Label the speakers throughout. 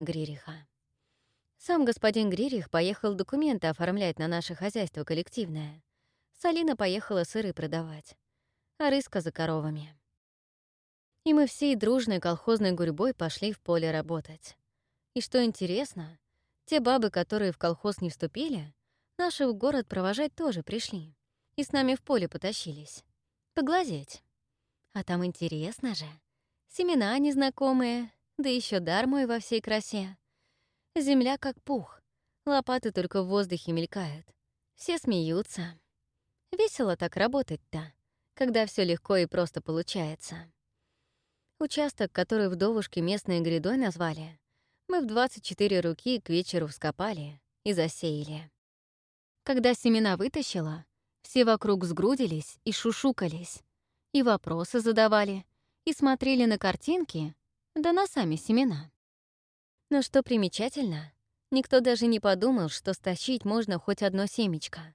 Speaker 1: Гририха. Сам господин Гририх поехал документы оформлять на наше хозяйство коллективное. Салина поехала сыры продавать, а рыска за коровами. И мы всей дружной колхозной гурьбой пошли в поле работать. И что интересно, те бабы, которые в колхоз не вступили, наши в город провожать тоже пришли. И с нами в поле потащились. Поглазеть. А там интересно же. Семена незнакомые, да еще дар мой во всей красе. Земля как пух, лопаты только в воздухе мелькают. Все смеются. Весело так работать-то, когда все легко и просто получается. Участок, который вдовушки местной грядой назвали, мы в 24 руки к вечеру вскопали и засеяли. Когда семена вытащила, все вокруг сгрудились и шушукались, и вопросы задавали, и смотрели на картинки, да на сами семена. Но что примечательно, никто даже не подумал, что стащить можно хоть одно семечко.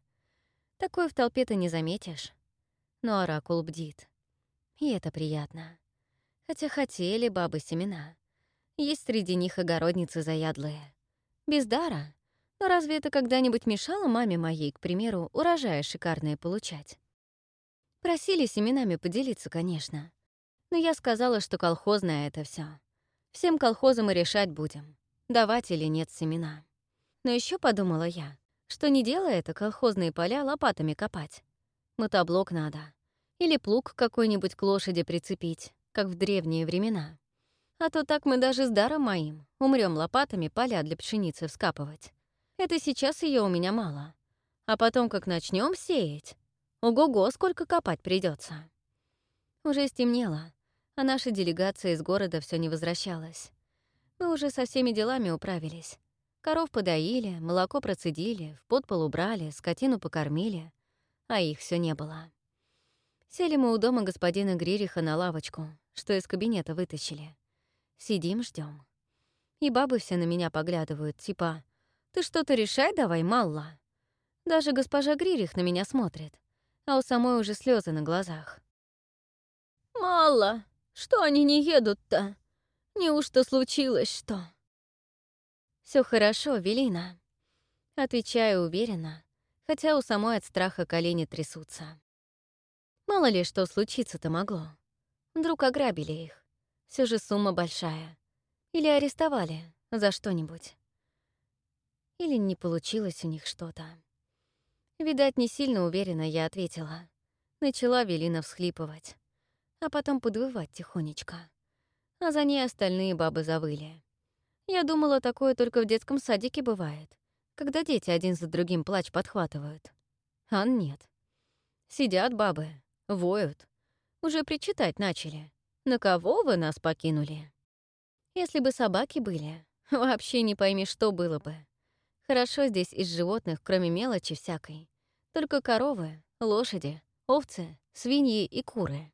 Speaker 1: Такое в толпе-то не заметишь. Но оракул бдит. И это приятно. Хотя хотели бабы семена. Есть среди них огородницы заядлые. Без дара. Но разве это когда-нибудь мешало маме моей, к примеру, урожая шикарные получать? Просили семенами поделиться, конечно. Но я сказала, что колхозное это все. Всем колхозам и решать будем, давать или нет семена. Но еще подумала я, что не делая это колхозные поля лопатами копать. Мотоблок надо. Или плуг какой-нибудь к лошади прицепить как в древние времена. А то так мы даже с даром моим умрем лопатами поля для пшеницы вскапывать. Это сейчас ее у меня мало. А потом, как начнем сеять, ого-го, сколько копать придется. Уже стемнело, а наша делегация из города все не возвращалась. Мы уже со всеми делами управились. Коров подоили, молоко процедили, в подпол убрали, скотину покормили, а их все не было. Сели мы у дома господина Гририха на лавочку, что из кабинета вытащили. Сидим, ждем. И бабы все на меня поглядывают, типа «Ты что-то решай давай, Малла». Даже госпожа Гририх на меня смотрит, а у самой уже слезы на глазах. «Малла, что они не едут-то? Неужто случилось что?» Все хорошо, Велина», — отвечаю уверенно, хотя у самой от страха колени трясутся. Мало ли что случиться-то могло. Вдруг ограбили их. Все же сумма большая. Или арестовали за что-нибудь. Или не получилось у них что-то. Видать, не сильно уверенно я ответила. Начала Велина всхлипывать. А потом подвывать тихонечко. А за ней остальные бабы завыли. Я думала, такое только в детском садике бывает, когда дети один за другим плач подхватывают. А нет. Сидят бабы, Воют. Уже причитать начали. На кого вы нас покинули? Если бы собаки были, вообще не пойми, что было бы. Хорошо здесь из животных, кроме мелочи всякой. Только коровы, лошади, овцы, свиньи и куры.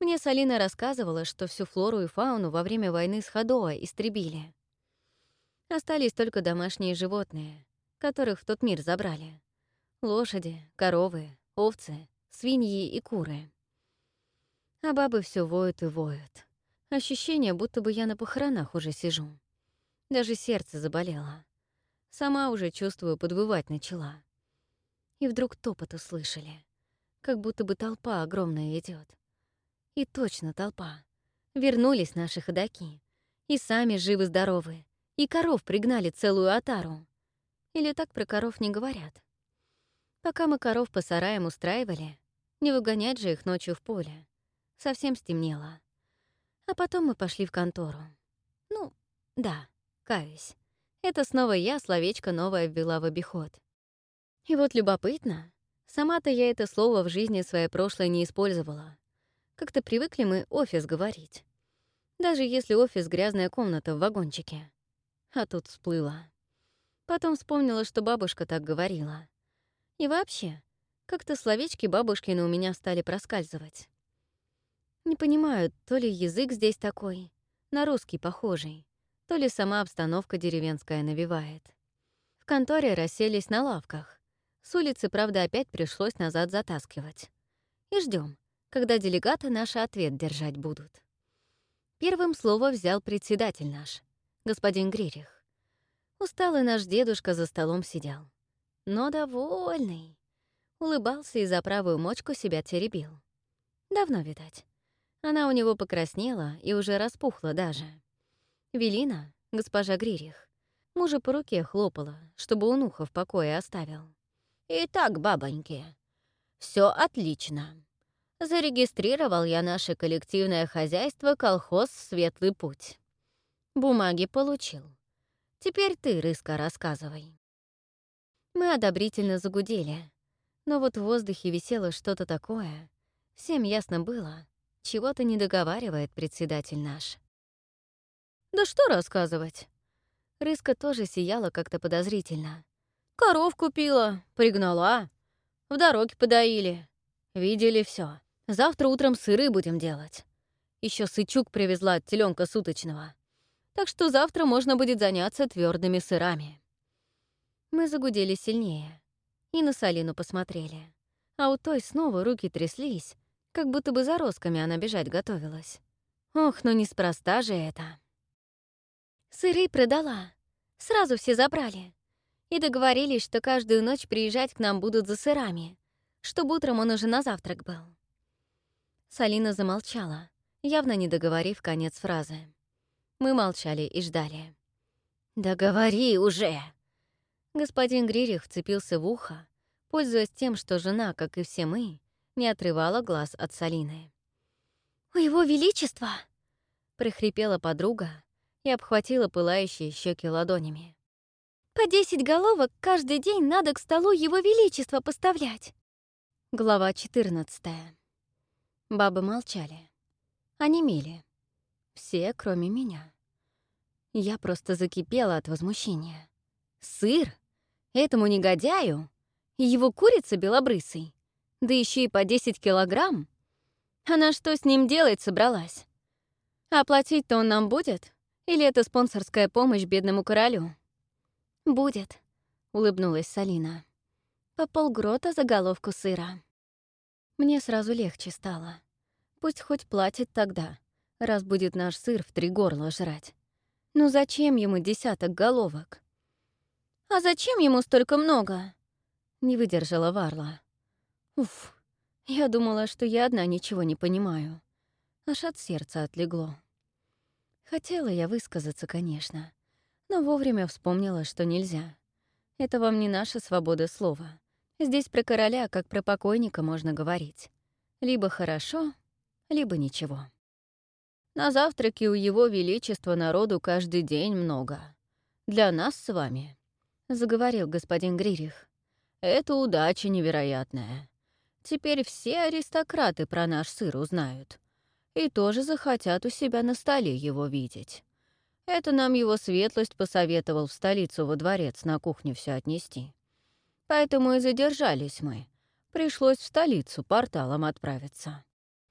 Speaker 1: Мне Салина рассказывала, что всю флору и фауну во время войны с Ходоа истребили. Остались только домашние животные, которых в тот мир забрали. Лошади, коровы, овцы, свиньи и куры. А бабы все воют и воют. Ощущение, будто бы я на похоронах уже сижу. Даже сердце заболело. Сама уже чувствую, подвывать начала. И вдруг топот услышали. Как будто бы толпа огромная идет. И точно толпа. Вернулись наши ходаки. И сами живы-здоровы. И коров пригнали целую отару. Или так про коров не говорят. Пока мы коров по сараям устраивали, не выгонять же их ночью в поле. Совсем стемнело. А потом мы пошли в контору. Ну, да, каюсь. Это снова я словечко новое ввела в обиход. И вот любопытно, сама-то я это слово в жизни своей прошлой не использовала. Как-то привыкли мы офис говорить. Даже если офис — грязная комната в вагончике. А тут всплыла. Потом вспомнила, что бабушка так говорила. И вообще, как-то словечки бабушкины у меня стали проскальзывать. Не понимаю, то ли язык здесь такой, на русский похожий, то ли сама обстановка деревенская навевает. В конторе расселись на лавках. С улицы, правда, опять пришлось назад затаскивать. И ждем, когда делегаты наш ответ держать будут. Первым слово взял председатель наш, господин Гририх. Усталый наш дедушка за столом сидел. Но довольный. Улыбался и за правую мочку себя теребил. Давно, видать. Она у него покраснела и уже распухла даже. Велина, госпожа Гририх, мужа по руке хлопала, чтобы он ухо в покое оставил. «Итак, бабоньки, все отлично. Зарегистрировал я наше коллективное хозяйство колхоз «Светлый путь». Бумаги получил. Теперь ты, Рыска, рассказывай. Мы одобрительно загудели, но вот в воздухе висело что-то такое. Всем ясно было, чего-то не договаривает председатель наш. Да что рассказывать? Рыска тоже сияла как-то подозрительно. Коров купила, пригнала, в дороге подоили. Видели все. Завтра утром сыры будем делать. Еще сычук привезла от теленка суточного. Так что завтра можно будет заняться твердыми сырами. Мы загудели сильнее и на Салину посмотрели. А у той снова руки тряслись, как будто бы за росками она бежать готовилась. Ох, ну неспроста же это. Сыры продала. Сразу все забрали. И договорились, что каждую ночь приезжать к нам будут за сырами, чтобы утром он уже на завтрак был. Салина замолчала, явно не договорив конец фразы. Мы молчали и ждали. «Да уже!» Господин Гририх вцепился в ухо, пользуясь тем, что жена, как и все мы, не отрывала глаз от Салины. «У его величества!» — прихрипела подруга и обхватила пылающие щеки ладонями. «По десять головок каждый день надо к столу его величества поставлять!» Глава 14 Бабы молчали. Они мели. Все, кроме меня. Я просто закипела от возмущения. Сыр? Этому негодяю? Его курица белобрысый? Да еще и по 10 килограмм? Она что с ним делать собралась? Оплатить-то он нам будет? Или это спонсорская помощь бедному королю? «Будет», — улыбнулась Салина. «По полгрота за головку сыра». Мне сразу легче стало. Пусть хоть платит тогда, раз будет наш сыр в три горла жрать. Ну зачем ему десяток головок? «А зачем ему столько много?» — не выдержала Варла. Уф, я думала, что я одна ничего не понимаю. Аж от сердца отлегло. Хотела я высказаться, конечно, но вовремя вспомнила, что нельзя. Это вам не наша свобода слова. Здесь про короля, как про покойника, можно говорить. Либо хорошо, либо ничего. На завтраке у его величества народу каждый день много. Для нас с вами, — заговорил господин Гририх, — это удача невероятная. Теперь все аристократы про наш сыр узнают. И тоже захотят у себя на столе его видеть. Это нам его светлость посоветовал в столицу во дворец на кухню все отнести. Поэтому и задержались мы. Пришлось в столицу порталом отправиться.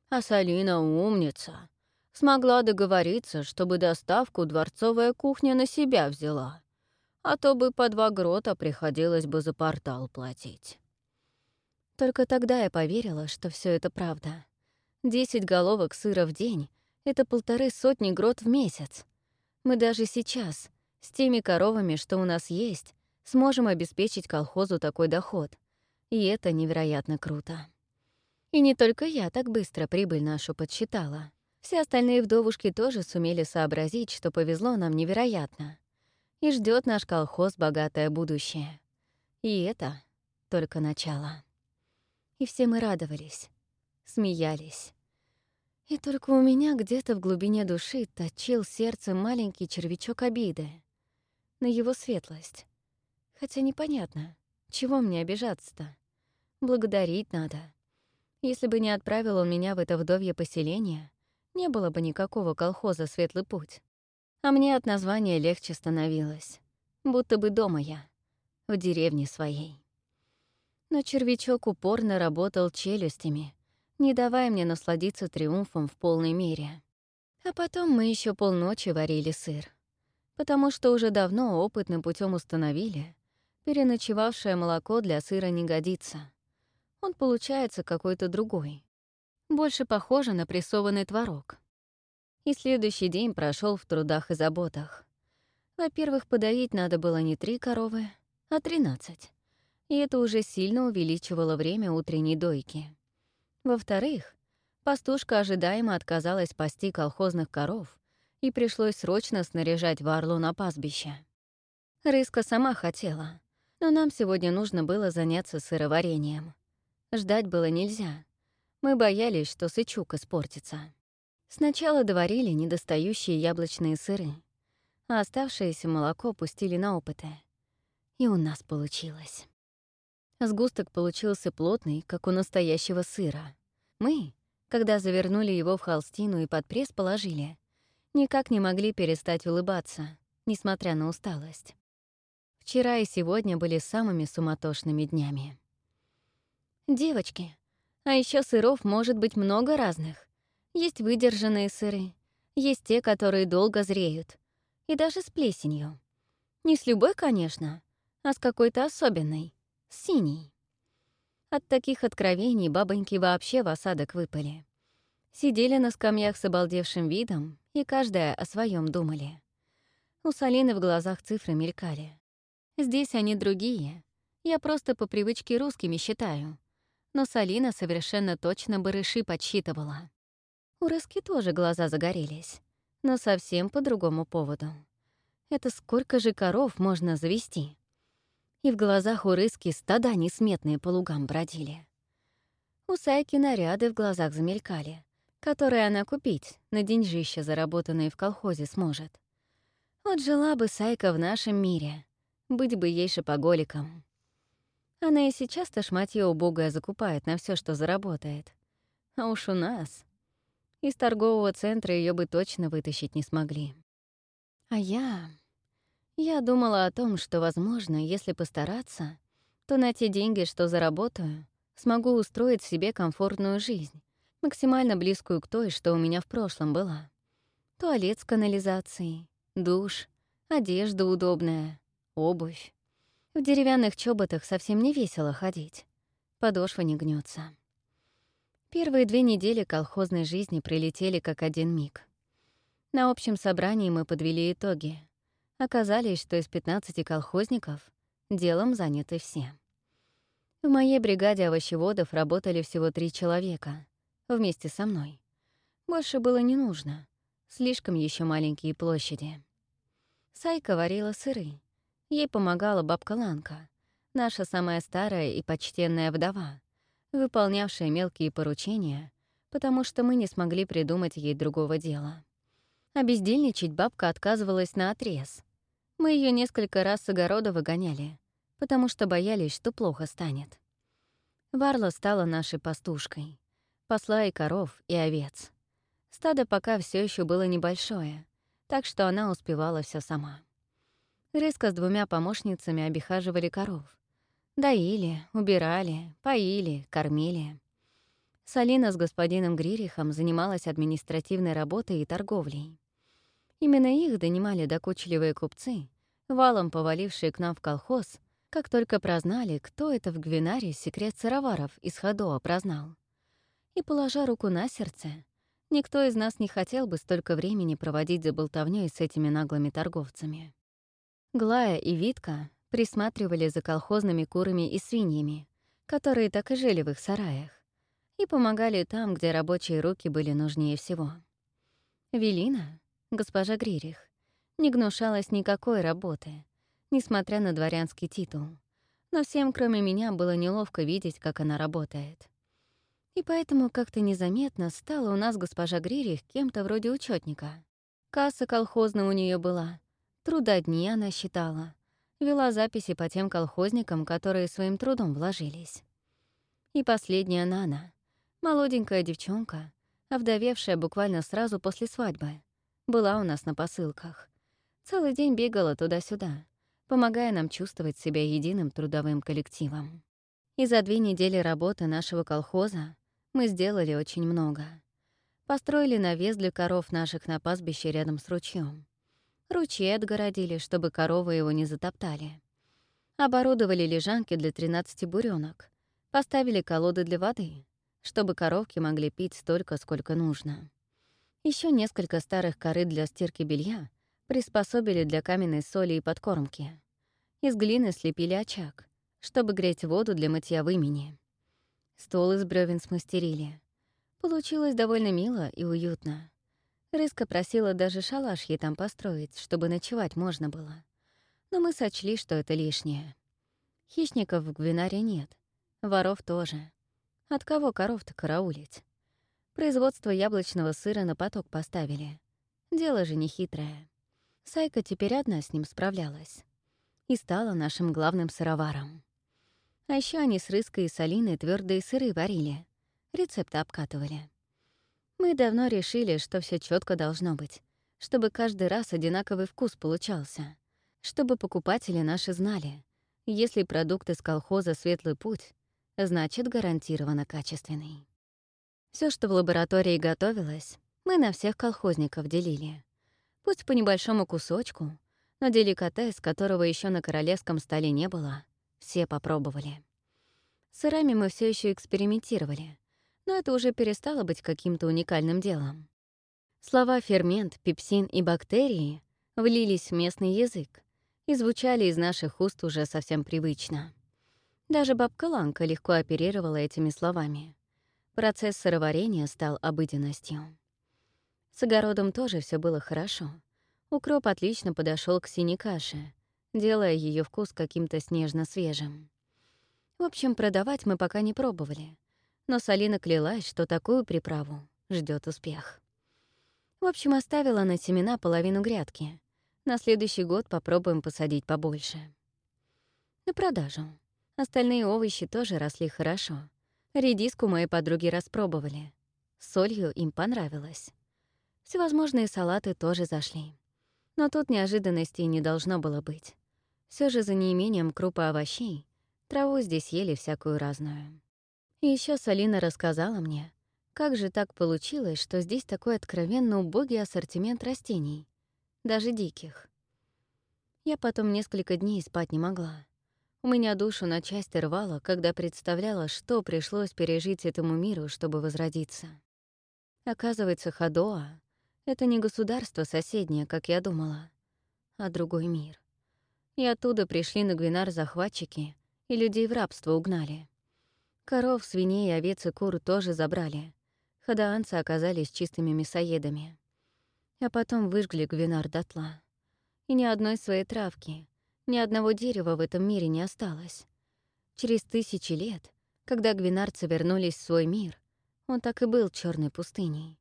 Speaker 1: А Салина умница. Смогла договориться, чтобы доставку дворцовая кухня на себя взяла. А то бы по два грота приходилось бы за портал платить. Только тогда я поверила, что все это правда. Десять головок сыра в день — это полторы сотни грот в месяц. Мы даже сейчас, с теми коровами, что у нас есть, сможем обеспечить колхозу такой доход. И это невероятно круто. И не только я так быстро прибыль нашу подсчитала. Все остальные вдовушки тоже сумели сообразить, что повезло нам невероятно. И ждет наш колхоз богатое будущее. И это только начало. И все мы радовались, смеялись. И только у меня где-то в глубине души точил сердце маленький червячок обиды на его светлость. Хотя непонятно, чего мне обижаться-то? Благодарить надо. Если бы не отправил он меня в это вдовье поселение, не было бы никакого колхоза «Светлый путь». А мне от названия легче становилось. Будто бы дома я, в деревне своей. Но червячок упорно работал челюстями, не давая мне насладиться триумфом в полной мере. А потом мы еще полночи варили сыр. Потому что уже давно опытным путем установили, переночевавшее молоко для сыра не годится. Он получается какой-то другой. Больше похоже на прессованный творог. И следующий день прошел в трудах и заботах. Во-первых, подоить надо было не три коровы, а тринадцать. И это уже сильно увеличивало время утренней дойки. Во-вторых, пастушка ожидаемо отказалась пасти колхозных коров, и пришлось срочно снаряжать Варлу на пастбище. Рыска сама хотела, но нам сегодня нужно было заняться сыроварением. Ждать было нельзя. Мы боялись, что сычук испортится. Сначала доварили недостающие яблочные сыры, а оставшееся молоко пустили на опыты. И у нас получилось. Сгусток получился плотный, как у настоящего сыра. Мы, когда завернули его в холстину и под пресс положили, никак не могли перестать улыбаться, несмотря на усталость. Вчера и сегодня были самыми суматошными днями. Девочки, а еще сыров может быть много разных. Есть выдержанные сыры, есть те, которые долго зреют, и даже с плесенью. Не с любой, конечно, а с какой-то особенной, синей. От таких откровений бабоньки вообще в осадок выпали. Сидели на скамьях с обалдевшим видом, и каждая о своем думали. У Салины в глазах цифры мелькали. Здесь они другие. Я просто по привычке русскими считаю. Но Салина совершенно точно барыши подсчитывала. У Рыски тоже глаза загорелись, но совсем по другому поводу. Это сколько же коров можно завести? И в глазах у Рыски стада несметные по лугам бродили. У Сайки наряды в глазах замелькали, которые она купить на деньжища, заработанные в колхозе, сможет. Вот жила бы Сайка в нашем мире, быть бы ей шопоголиком. Она и сейчас-то шматье убогое закупает на все, что заработает. А уж у нас. Из торгового центра ее бы точно вытащить не смогли. А я... Я думала о том, что, возможно, если постараться, то на те деньги, что заработаю, смогу устроить себе комфортную жизнь, максимально близкую к той, что у меня в прошлом была. Туалет с канализацией, душ, одежда удобная, обувь. В деревянных чоботах совсем не весело ходить. Подошва не гнется. Первые две недели колхозной жизни прилетели как один миг. На общем собрании мы подвели итоги. Оказалось, что из 15 колхозников делом заняты все. В моей бригаде овощеводов работали всего три человека, вместе со мной. Больше было не нужно, слишком еще маленькие площади. Сайка варила сыры, Ей помогала бабка Ланка, наша самая старая и почтенная вдова, выполнявшая мелкие поручения, потому что мы не смогли придумать ей другого дела. А бездельничать бабка отказывалась на отрез. Мы ее несколько раз с огорода выгоняли, потому что боялись, что плохо станет. Варла стала нашей пастушкой. Посла и коров, и овец. Стадо пока все еще было небольшое, так что она успевала все сама. Рыска с двумя помощницами обихаживали коров. Доили, убирали, поили, кормили. Салина с господином Гририхом занималась административной работой и торговлей. Именно их донимали докучливые купцы, валом повалившие к нам в колхоз, как только прознали, кто это в Гвинаре секрет сыроваров из Ходоа прознал. И, положа руку на сердце, никто из нас не хотел бы столько времени проводить за болтовнёй с этими наглыми торговцами. Глая и Витка присматривали за колхозными курами и свиньями, которые так и жили в их сараях, и помогали там, где рабочие руки были нужнее всего. Велина, госпожа Гририх, не гнушалась никакой работы, несмотря на дворянский титул, но всем, кроме меня, было неловко видеть, как она работает. И поэтому как-то незаметно стала у нас госпожа Гририх кем-то вроде учетника. Касса колхозная у нее была — Трудодни она считала. Вела записи по тем колхозникам, которые своим трудом вложились. И последняя Нана, молоденькая девчонка, овдовевшая буквально сразу после свадьбы, была у нас на посылках. Целый день бегала туда-сюда, помогая нам чувствовать себя единым трудовым коллективом. И за две недели работы нашего колхоза мы сделали очень много. Построили навес для коров наших на пастбище рядом с ручьем. Ручей отгородили, чтобы коровы его не затоптали. Оборудовали лежанки для 13 буренок. Поставили колоды для воды, чтобы коровки могли пить столько, сколько нужно. Еще несколько старых корыт для стирки белья Приспособили для каменной соли и подкормки. Из глины слепили очаг, чтобы греть воду для мытья в имени. Стол из бревен смастерили. Получилось довольно мило и уютно. Рыска просила даже шалаш ей там построить, чтобы ночевать можно было. Но мы сочли, что это лишнее. Хищников в Гвинаре нет, воров тоже. От кого коров-то караулить? Производство яблочного сыра на поток поставили. Дело же нехитрое. Сайка теперь одна с ним справлялась. И стала нашим главным сыроваром. А еще они с Рыской и Салиной твердые сыры варили. Рецепты обкатывали. Мы давно решили, что все четко должно быть, чтобы каждый раз одинаковый вкус получался, чтобы покупатели наши знали, если продукт из колхоза «Светлый путь», значит, гарантированно качественный. Все, что в лаборатории готовилось, мы на всех колхозников делили. Пусть по небольшому кусочку, но деликатес, которого еще на королевском столе не было, все попробовали. Сырами мы все еще экспериментировали, но это уже перестало быть каким-то уникальным делом. Слова «фермент», «пепсин» и «бактерии» влились в местный язык и звучали из наших уст уже совсем привычно. Даже бабка Ланка легко оперировала этими словами. Процесс сыроварения стал обыденностью. С огородом тоже все было хорошо. Укроп отлично подошел к синей каше, делая ее вкус каким-то снежно-свежим. В общем, продавать мы пока не пробовали, но Салина клялась, что такую приправу ждет успех. В общем, оставила на семена половину грядки. На следующий год попробуем посадить побольше. На продажу. Остальные овощи тоже росли хорошо. Редиску мои подруги распробовали. солью им понравилось. Всевозможные салаты тоже зашли. Но тут неожиданностей не должно было быть. Все же за неимением крупы овощей траву здесь ели всякую разную. И еще Салина рассказала мне, как же так получилось, что здесь такой откровенно убогий ассортимент растений, даже диких. Я потом несколько дней спать не могла. У меня душу на части рвало, когда представляла, что пришлось пережить этому миру, чтобы возродиться. Оказывается, Хадоа это не государство соседнее, как я думала, а другой мир. И оттуда пришли на Гвинар захватчики и людей в рабство угнали. Коров, свиней, овец и кур тоже забрали. Хадаанцы оказались чистыми мясоедами. А потом выжгли Гвинар дотла. И ни одной своей травки, ни одного дерева в этом мире не осталось. Через тысячи лет, когда гвинарцы вернулись в свой мир, он так и был черной пустыней.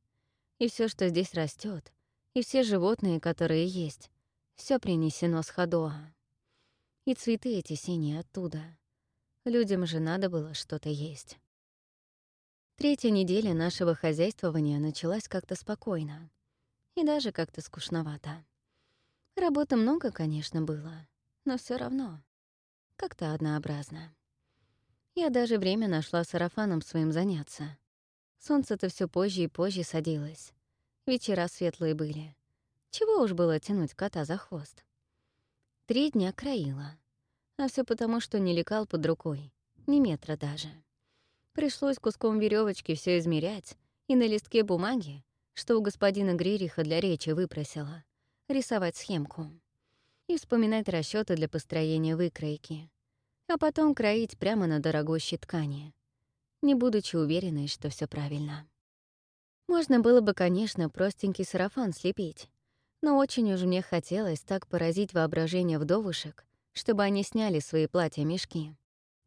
Speaker 1: И все, что здесь растет, и все животные, которые есть, все принесено с Хадоа. И цветы эти синие оттуда. Людям же надо было что-то есть. Третья неделя нашего хозяйствования началась как-то спокойно. И даже как-то скучновато. Работы много, конечно, было, но все равно. Как-то однообразно. Я даже время нашла сарафаном своим заняться. Солнце-то все позже и позже садилось. Вечера светлые были. Чего уж было тянуть кота за хвост. Три дня краила. А все потому, что не лекал под рукой. Ни метра даже. Пришлось куском веревочки все измерять и на листке бумаги, что у господина Гририха для речи выпросила, рисовать схемку и вспоминать расчеты для построения выкройки, а потом кроить прямо на дорогущей ткани не будучи уверенной, что все правильно. Можно было бы, конечно, простенький сарафан слепить, но очень уж мне хотелось так поразить воображение вдовушек, чтобы они сняли свои платья-мешки.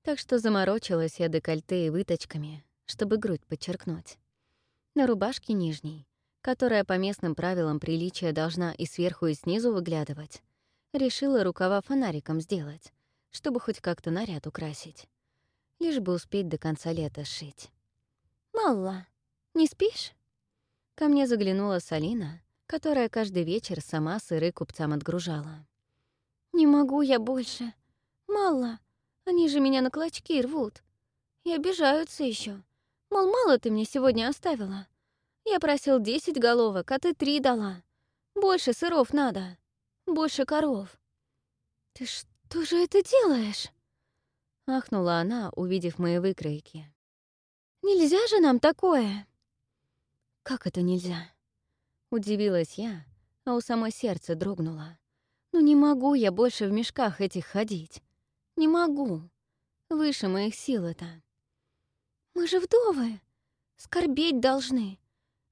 Speaker 1: Так что заморочилась я декольте и выточками, чтобы грудь подчеркнуть. На рубашке нижней, которая по местным правилам приличия должна и сверху, и снизу выглядывать, решила рукава фонариком сделать, чтобы хоть как-то наряд украсить лишь бы успеть до конца лета сшить. «Малла, не спишь?» Ко мне заглянула Салина, которая каждый вечер сама сыры купцам отгружала. «Не могу я больше. Малла, они же меня на клочки рвут. И обижаются еще. Мол, мало ты мне сегодня оставила. Я просил десять головок, а ты три дала. Больше сыров надо. Больше коров. Ты что же это делаешь?» — ахнула она, увидев мои выкройки. «Нельзя же нам такое!» «Как это нельзя?» — удивилась я, а у самой сердце дрогнуло. Ну не могу я больше в мешках этих ходить. Не могу. Выше моих сил это. Мы же вдовы. Скорбеть должны.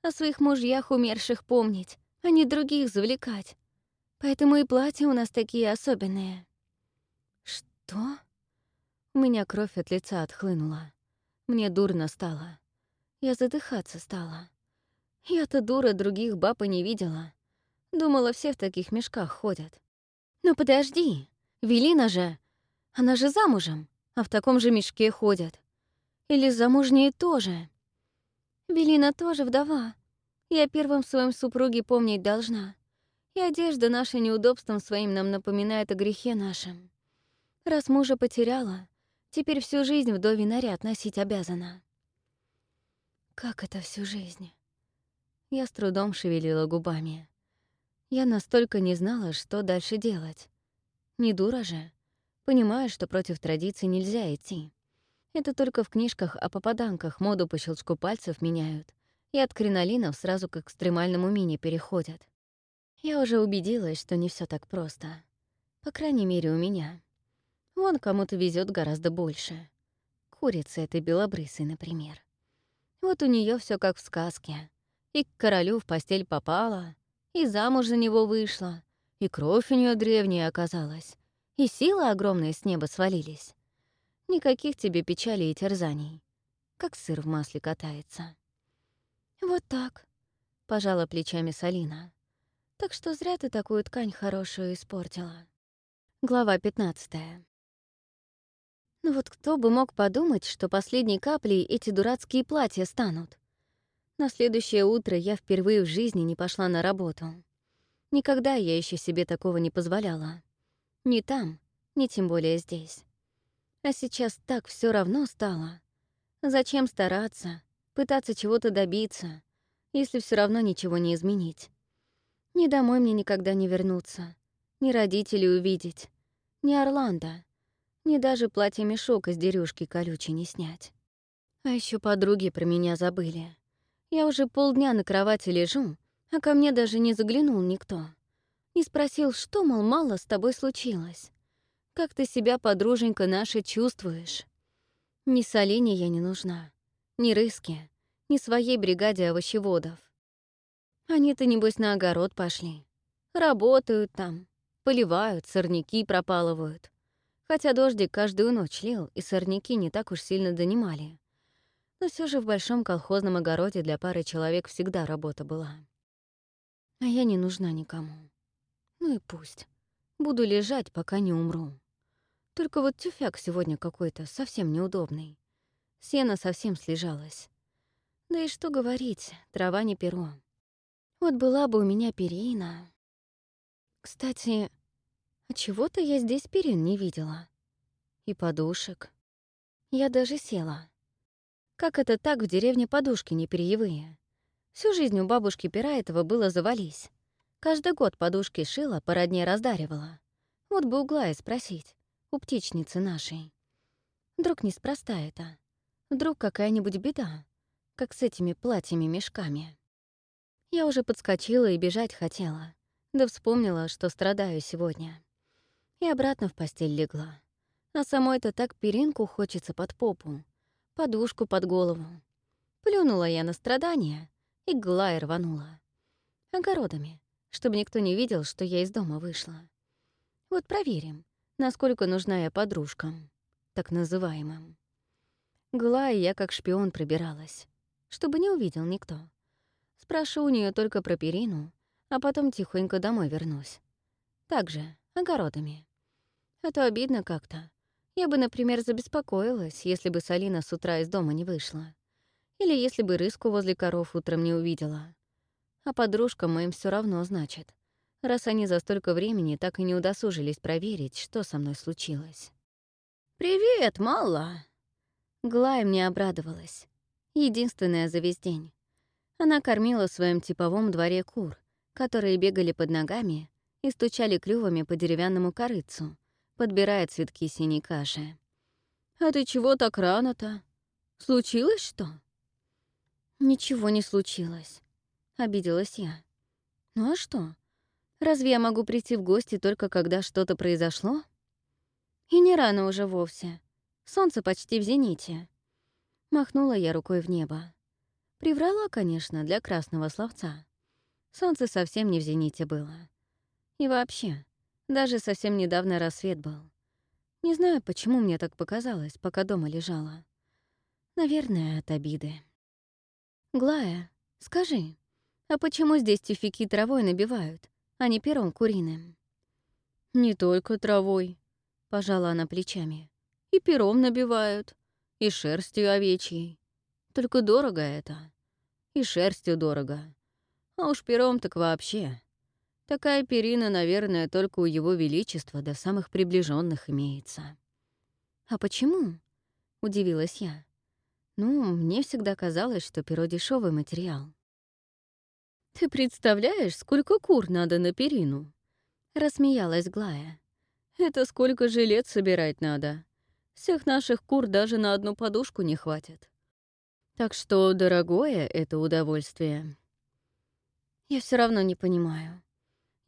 Speaker 1: О своих мужьях умерших помнить, а не других завлекать. Поэтому и платья у нас такие особенные. Что? У меня кровь от лица отхлынула. Мне дурно стало. Я задыхаться стала. Я-то дура других баб и не видела. Думала, все в таких мешках ходят. Но подожди, Велина же, она же замужем, а в таком же мешке ходят. Или замужние тоже. Велина тоже вдова. Я первым своем супруге помнить должна. И одежда наша неудобством своим нам напоминает о грехе нашем. Раз мужа потеряла, теперь всю жизнь вдове наряд носить обязана. Как это всю жизнь? Я с трудом шевелила губами. Я настолько не знала, что дальше делать. Не дура же. Понимаю, что против традиций нельзя идти. Это только в книжках о попаданках моду по щелчку пальцев меняют, и от кринолинов сразу к экстремальному мини переходят. Я уже убедилась, что не все так просто. По крайней мере, у меня. Вон кому-то везет гораздо больше. Курица этой белобрысой, например. Вот у нее все как в сказке. И к королю в постель попала, и замуж за него вышла, и кровь у нее древняя оказалась, и силы огромные с неба свалились. Никаких тебе печалей и терзаний, как сыр в масле катается. «Вот так», — пожала плечами Салина. «Так что зря ты такую ткань хорошую испортила». Глава 15. Ну вот кто бы мог подумать, что последней каплей эти дурацкие платья станут? На следующее утро я впервые в жизни не пошла на работу. Никогда я еще себе такого не позволяла. Ни там, ни тем более здесь. А сейчас так все равно стало. Зачем стараться, пытаться чего-то добиться, если все равно ничего не изменить? Ни домой мне никогда не вернуться, ни родителей увидеть, ни Орландо, ни даже платье-мешок из дерюшки колючей не снять. А еще подруги про меня забыли. Я уже полдня на кровати лежу, а ко мне даже не заглянул никто. Не спросил, что, мол, мало с тобой случилось. Как ты себя, подруженька наша, чувствуешь? Ни Солине я не нужна, ни Рыске, ни своей бригаде овощеводов. Они-то, небось, на огород пошли. Работают там, поливают, сорняки пропалывают. Хотя дождик каждую ночь лил, и сорняки не так уж сильно донимали но все же в большом колхозном огороде для пары человек всегда работа была. А я не нужна никому. Ну и пусть. Буду лежать, пока не умру. Только вот тюфяк сегодня какой-то совсем неудобный. Сено совсем слежалось. Да и что говорить, трава не перо. Вот была бы у меня перина. Кстати, а чего-то я здесь перин не видела. И подушек. Я даже села. Как это так в деревне подушки не перьевые? Всю жизнь у бабушки пера этого было завались. Каждый год подушки шила, по родне раздаривала. Вот бы угла и спросить, у птичницы нашей. Вдруг неспроста это. Вдруг какая-нибудь беда, как с этими платьями-мешками. Я уже подскочила и бежать хотела, да вспомнила, что страдаю сегодня. И обратно в постель легла. А самой-то так перинку хочется под попу, подушку под голову. Плюнула я на страдания и глая рванула. Огородами, чтобы никто не видел, что я из дома вышла. Вот проверим, насколько нужна я подружкам, так называемым. Глая я как шпион пробиралась, чтобы не увидел никто. Спрошу у нее только про перину, а потом тихонько домой вернусь. Так же, огородами. А то обидно как-то, я бы, например, забеспокоилась, если бы Салина с утра из дома не вышла. Или если бы рыску возле коров утром не увидела. А подружкам моим все равно, значит. Раз они за столько времени так и не удосужились проверить, что со мной случилось. «Привет, Малла!» Глая мне обрадовалась. Единственная за весь день. Она кормила в своем типовом дворе кур, которые бегали под ногами и стучали клювами по деревянному корыцу, подбирая цветки синей каши. «А ты чего так рано-то? Случилось что?» «Ничего не случилось», — обиделась я. «Ну а что? Разве я могу прийти в гости только когда что-то произошло? И не рано уже вовсе. Солнце почти в зените. Махнула я рукой в небо. Приврала, конечно, для красного словца. Солнце совсем не в зените было. И вообще, даже совсем недавно рассвет был. Не знаю, почему мне так показалось, пока дома лежала. Наверное, от обиды. «Глая, скажи, а почему здесь тюфяки травой набивают, а не пером куриным?» «Не только травой», — пожала она плечами. «И пером набивают, и шерстью овечьей. Только дорого это. И шерстью дорого. А уж пером так вообще. Такая перина, наверное, только у его величества до самых приближенных имеется. «А почему?» — удивилась я. «Ну, мне всегда казалось, что перо — дешевый материал». «Ты представляешь, сколько кур надо на перину?» — рассмеялась Глая. «Это сколько жилет собирать надо. Всех наших кур даже на одну подушку не хватит. Так что дорогое это удовольствие». «Я все равно не понимаю»,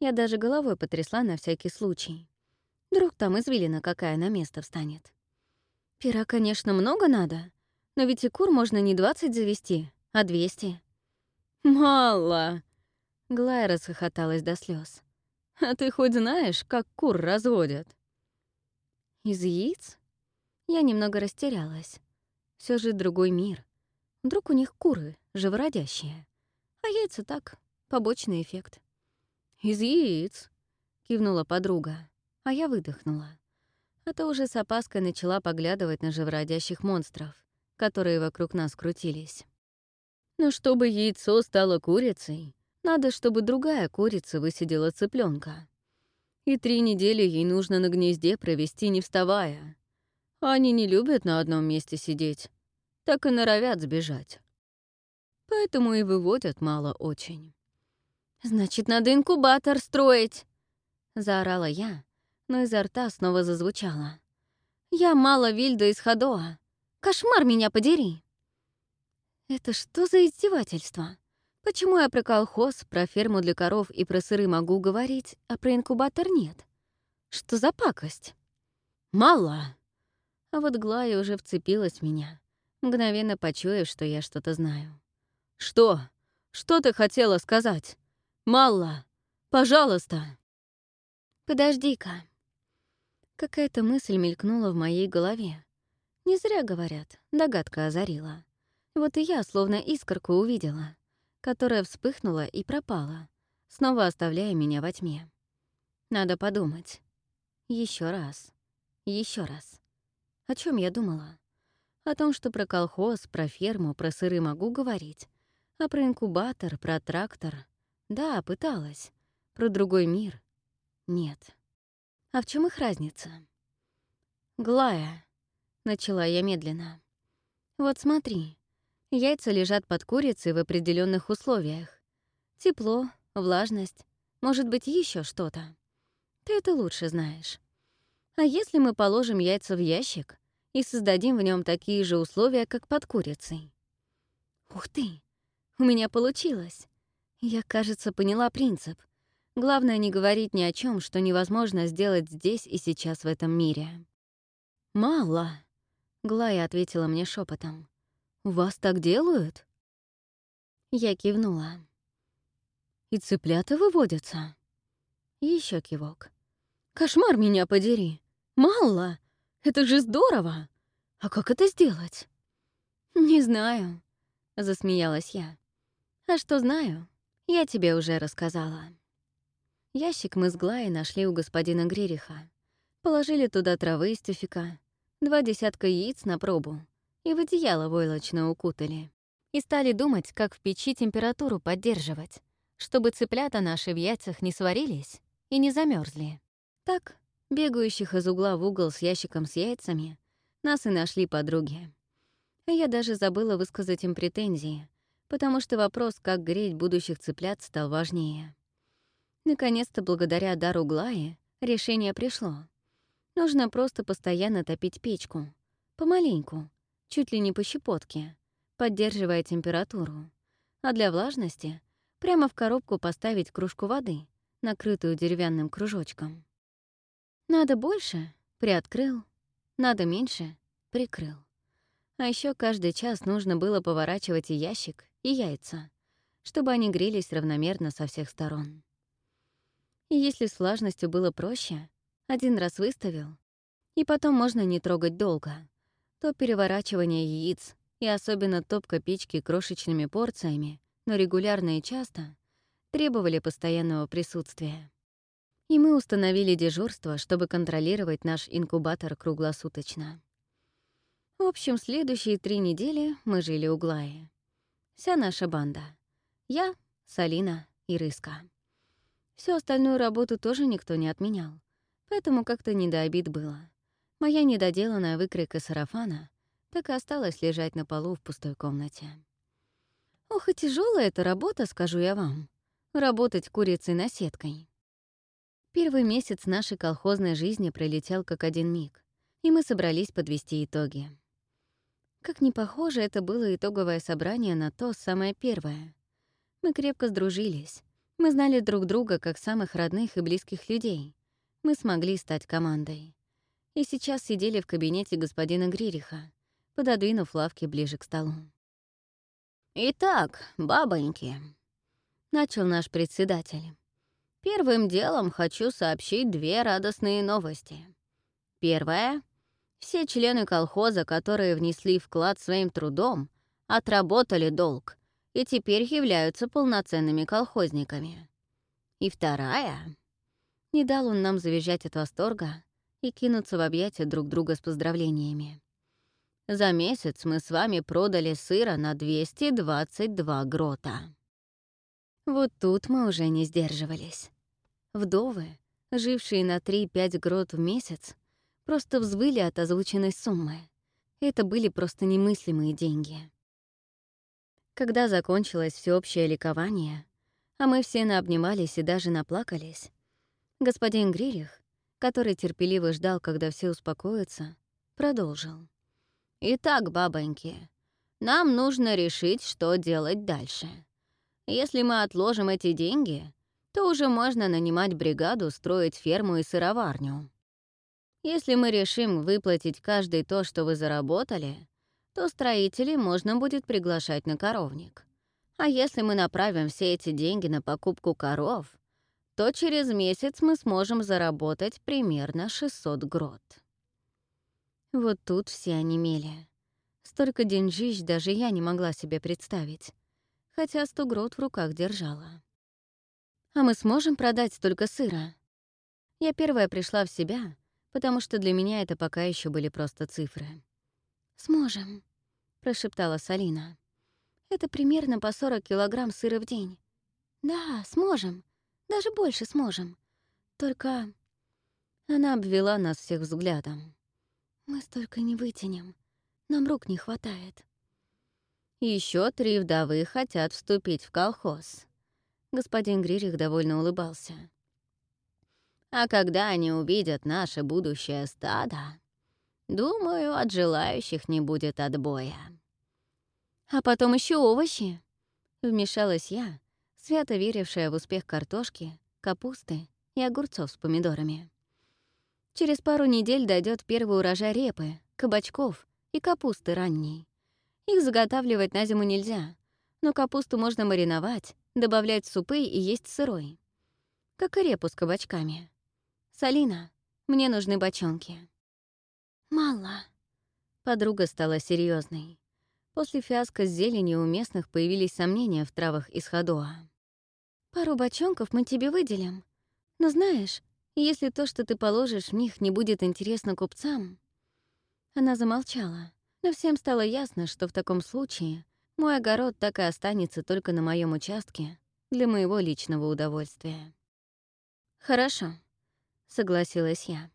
Speaker 1: я даже головой потрясла на всякий случай. Вдруг там извилина какая на место встанет. Пера, конечно, много надо, но ведь и кур можно не 20 завести, а 200. «Мало!» — Глая расхохоталась до слез. «А ты хоть знаешь, как кур разводят?» «Из яиц?» Я немного растерялась. Все же другой мир. Вдруг у них куры живородящие, а яйца так, побочный эффект. «Из яиц», — кивнула подруга, а я выдохнула. А то уже с опаской начала поглядывать на живородящих монстров, которые вокруг нас крутились. Но чтобы яйцо стало курицей, надо, чтобы другая курица высидела цыпленка. И три недели ей нужно на гнезде провести, не вставая. Они не любят на одном месте сидеть, так и норовят сбежать. Поэтому и выводят мало очень. «Значит, надо инкубатор строить!» — заорала я, но изо рта снова зазвучало. «Я мало Вильда из Хадоа. Кошмар меня подери!» «Это что за издевательство? Почему я про колхоз, про ферму для коров и про сыры могу говорить, а про инкубатор нет? Что за пакость?» «Мало!» А вот Глая уже вцепилась в меня, мгновенно почуяв, что я что-то знаю. «Что? Что ты хотела сказать?» Малла, пожалуйста!» «Подожди-ка». Какая-то мысль мелькнула в моей голове. Не зря говорят, догадка озарила. Вот и я словно искорку увидела, которая вспыхнула и пропала, снова оставляя меня во тьме. Надо подумать. Еще раз. Еще раз. О чем я думала? О том, что про колхоз, про ферму, про сыры могу говорить, а про инкубатор, про трактор — да, пыталась. Про другой мир — нет. А в чем их разница? «Глая», — начала я медленно. «Вот смотри, яйца лежат под курицей в определенных условиях. Тепло, влажность, может быть, еще что-то. Ты это лучше знаешь. А если мы положим яйца в ящик и создадим в нем такие же условия, как под курицей? Ух ты, у меня получилось. Я, кажется, поняла принцип. Главное не говорить ни о чем, что невозможно сделать здесь и сейчас в этом мире. «Мало», — Глая ответила мне шепотом. «Вас так делают?» Я кивнула. «И цыплята выводятся?» Еще кивок. «Кошмар меня подери! Мало! Это же здорово! А как это сделать?» «Не знаю», — засмеялась я. «А что знаю? Я тебе уже рассказала. Ящик мы с Глаей нашли у господина Гририха. Положили туда травы из тюфика, два десятка яиц на пробу и в одеяло войлочно укутали. И стали думать, как в печи температуру поддерживать, чтобы цыплята наши в яйцах не сварились и не замерзли. Так, бегающих из угла в угол с ящиком с яйцами, нас и нашли подруги. Я даже забыла высказать им претензии, потому что вопрос, как греть будущих цыплят, стал важнее. Наконец-то, благодаря дару Глаи, решение пришло. Нужно просто постоянно топить печку. Помаленьку, чуть ли не по щепотке, поддерживая температуру. А для влажности прямо в коробку поставить кружку воды, накрытую деревянным кружочком. Надо больше — приоткрыл, надо меньше — прикрыл. А еще каждый час нужно было поворачивать и ящик, и яйца, чтобы они грелись равномерно со всех сторон. И если с влажностью было проще, один раз выставил, и потом можно не трогать долго, то переворачивание яиц и особенно топка печки крошечными порциями, но регулярно и часто, требовали постоянного присутствия. И мы установили дежурство, чтобы контролировать наш инкубатор круглосуточно. В общем, следующие три недели мы жили у Глаи. Вся наша банда. Я, Салина и Рыска. Всю остальную работу тоже никто не отменял, поэтому как-то не до обид было. Моя недоделанная выкройка сарафана так и осталась лежать на полу в пустой комнате. Ох, и тяжелая эта работа, скажу я вам. Работать курицей-наседкой. Первый месяц нашей колхозной жизни пролетел как один миг, и мы собрались подвести итоги. Как не похоже, это было итоговое собрание на то самое первое. Мы крепко сдружились. Мы знали друг друга как самых родных и близких людей. Мы смогли стать командой. И сейчас сидели в кабинете господина Гририха, пододвинув лавки ближе к столу.
Speaker 2: «Итак, бабоньки», — начал наш председатель. «Первым делом хочу сообщить две радостные новости. Первая — все члены колхоза, которые внесли вклад своим трудом, отработали долг и теперь являются полноценными колхозниками. И вторая — не дал он нам завизжать от восторга и кинуться в объятия друг друга с поздравлениями. За месяц мы с вами продали сыра на 222 грота.
Speaker 1: Вот тут мы уже не сдерживались. Вдовы, жившие на 3-5 грот в месяц, просто взвыли от озвученной суммы. Это были просто немыслимые деньги. Когда закончилось всеобщее ликование, а мы все наобнимались и даже наплакались, господин Гририх, который терпеливо ждал, когда все успокоятся, продолжил.
Speaker 2: Итак, бабоньки, нам нужно решить, что делать дальше. Если мы отложим эти деньги, то уже можно нанимать бригаду строить ферму и сыроварню. Если мы решим выплатить каждый то, что вы заработали, то строителей можно будет приглашать на коровник. А если мы направим все эти деньги на покупку коров, то через месяц мы сможем заработать примерно 600 грот.
Speaker 1: Вот тут все онемели. Столько деньжищ даже я не могла себе представить, хотя сто грот в руках держала. «А мы сможем продать столько сыра?» Я первая пришла в себя, потому что для меня это пока еще были просто цифры. «Сможем», — прошептала Салина. «Это примерно по 40 килограмм сыра в день. Да, сможем. Даже больше сможем. Только...» Она обвела нас всех взглядом. Мы столько не вытянем. Нам рук не хватает.
Speaker 2: Еще три вдовы хотят вступить в колхоз. Господин Гририх довольно улыбался. А когда они увидят наше будущее стадо, думаю, от желающих не будет отбоя.
Speaker 1: А потом еще овощи. Вмешалась я, свято верившая в успех картошки, капусты и огурцов с помидорами. Через пару недель дойдет первый урожай репы, кабачков и капусты ранней. Их заготавливать на зиму нельзя, но капусту можно мариновать, добавлять в супы и есть сырой. Как и репу с кабачками. «Салина, мне нужны бочонки». «Мало». Подруга стала серьезной. После фиаско с зеленью у местных появились сомнения в травах из Ходоа. «Пару бочонков мы тебе выделим. Но знаешь, если то, что ты положишь в них, не будет интересно купцам...» Она замолчала, но всем стало ясно, что в таком случае мой огород так и останется только на моем участке для моего личного удовольствия. «Хорошо», — согласилась я.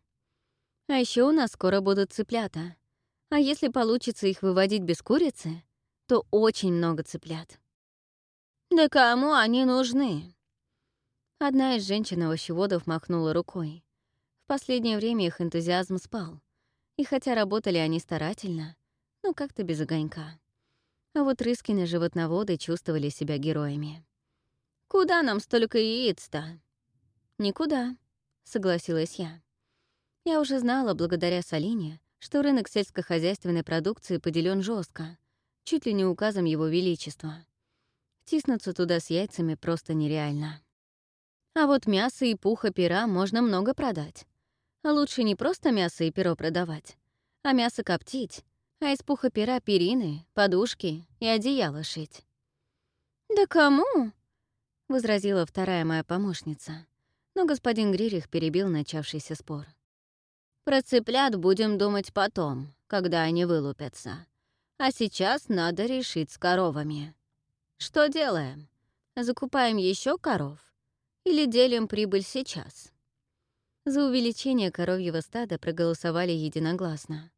Speaker 1: «А еще у нас скоро будут цыплята. А если получится их выводить без курицы, то очень много цыплят».
Speaker 2: «Да кому они нужны?»
Speaker 1: Одна из женщин-овощеводов махнула рукой. В последнее время их энтузиазм спал. И хотя работали они старательно, но как-то без огонька. А вот Рыскины животноводы чувствовали себя героями.
Speaker 2: «Куда нам столько яиц-то?» «Никуда», — согласилась я. Я уже знала, благодаря Салине, что рынок сельскохозяйственной продукции поделен жестко, чуть ли не указом Его Величества. Тиснуться туда с яйцами просто нереально. А вот мясо и пуха пера можно много продать. А лучше не просто мясо и перо продавать, а мясо коптить, а из пуха пера перины, подушки и одеяло шить. «Да кому?» — возразила вторая моя помощница. Но господин Гририх перебил начавшийся спор. «Про цыплят будем думать потом, когда они вылупятся. А сейчас надо решить с коровами. Что делаем? Закупаем еще коров? Или делим прибыль сейчас?» За увеличение коровьего стада проголосовали единогласно.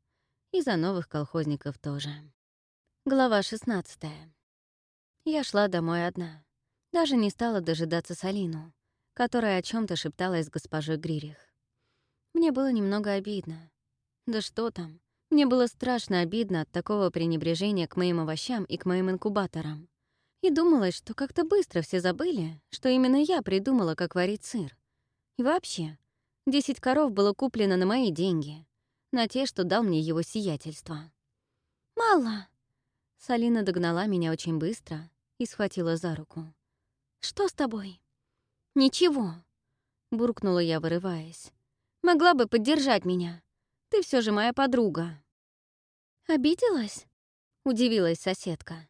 Speaker 2: И за новых колхозников тоже. Глава 16. Я шла домой одна. Даже не стала дожидаться Салину, которая о чем то шепталась с госпожой Гририх. Мне было немного обидно. Да что там, мне было страшно обидно от такого пренебрежения к моим овощам и к моим инкубаторам. И думалось, что как-то быстро все забыли, что именно я придумала, как варить сыр. И вообще, 10 коров было куплено на мои деньги, на те, что дал мне его сиятельство. «Мало!» Салина догнала меня очень быстро и схватила за руку. «Что с тобой?» «Ничего», — буркнула я, вырываясь. Могла бы поддержать меня. Ты все же моя подруга». «Обиделась?» — удивилась соседка.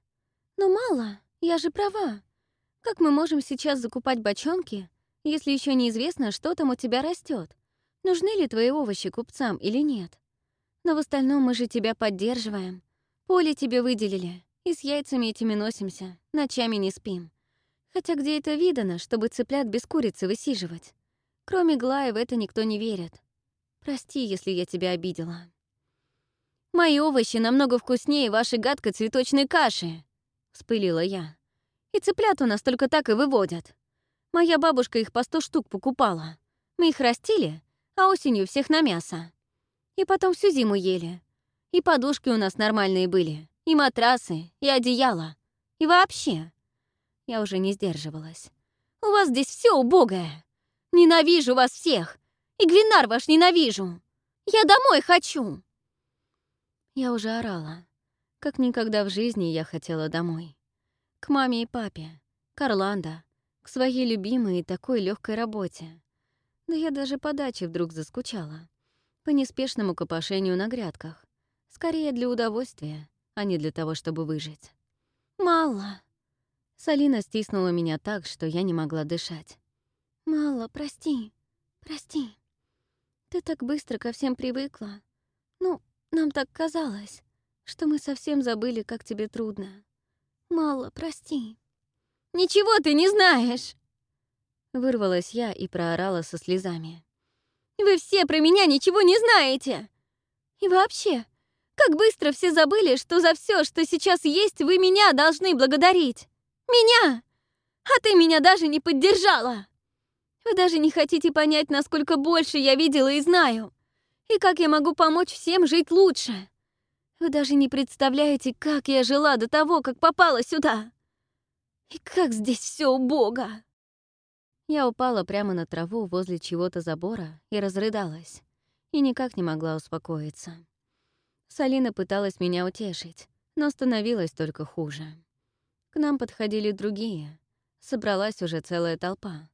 Speaker 2: «Но мало, я же права. Как мы можем сейчас закупать бочонки, если еще неизвестно, что там у тебя растет? Нужны ли твои овощи купцам или нет? Но в остальном мы же тебя поддерживаем. Поле тебе выделили, и с яйцами этими носимся, ночами не спим. Хотя где это видано, чтобы цыплят без курицы высиживать? Кроме Глаи в это никто не верит. Прости, если я тебя обидела. «Мои овощи намного вкуснее вашей гадкой цветочной каши!» — вспылила я. «И цыплят у нас только так и выводят. Моя бабушка их по сто штук покупала. Мы их растили, а осенью всех на мясо. И потом всю зиму ели. И подушки у нас нормальные были, и матрасы, и одеяло. И вообще...» Я уже не сдерживалась. «У вас здесь все убогое!» Ненавижу вас всех! И Гвинар ваш ненавижу! Я домой хочу!» Я уже орала. Как никогда в жизни я хотела домой. К маме и папе, к Орландо, к своей любимой и такой легкой работе. Да я даже по даче вдруг заскучала. По неспешному копошению на грядках. Скорее для удовольствия, а не для того, чтобы выжить. «Мало!» Салина стиснула меня так, что я не могла дышать. «Мало, прости, прости. Ты так быстро ко всем привыкла. Ну, нам так казалось, что мы совсем забыли, как тебе трудно. Мало, прости». «Ничего ты не знаешь!» Вырвалась я и проорала со слезами. «Вы все про меня ничего не знаете! И вообще, как быстро все забыли, что за все, что сейчас есть, вы меня должны благодарить! Меня! А ты меня даже не поддержала!» Вы даже не хотите понять, насколько больше я видела и знаю. И как я могу помочь всем жить лучше. Вы даже не представляете, как я жила до того, как попала сюда. И как здесь все убого. Я упала прямо на траву возле чего-то забора и разрыдалась. И никак не могла успокоиться. Салина пыталась меня утешить, но становилось только хуже. К нам подходили другие. Собралась уже целая толпа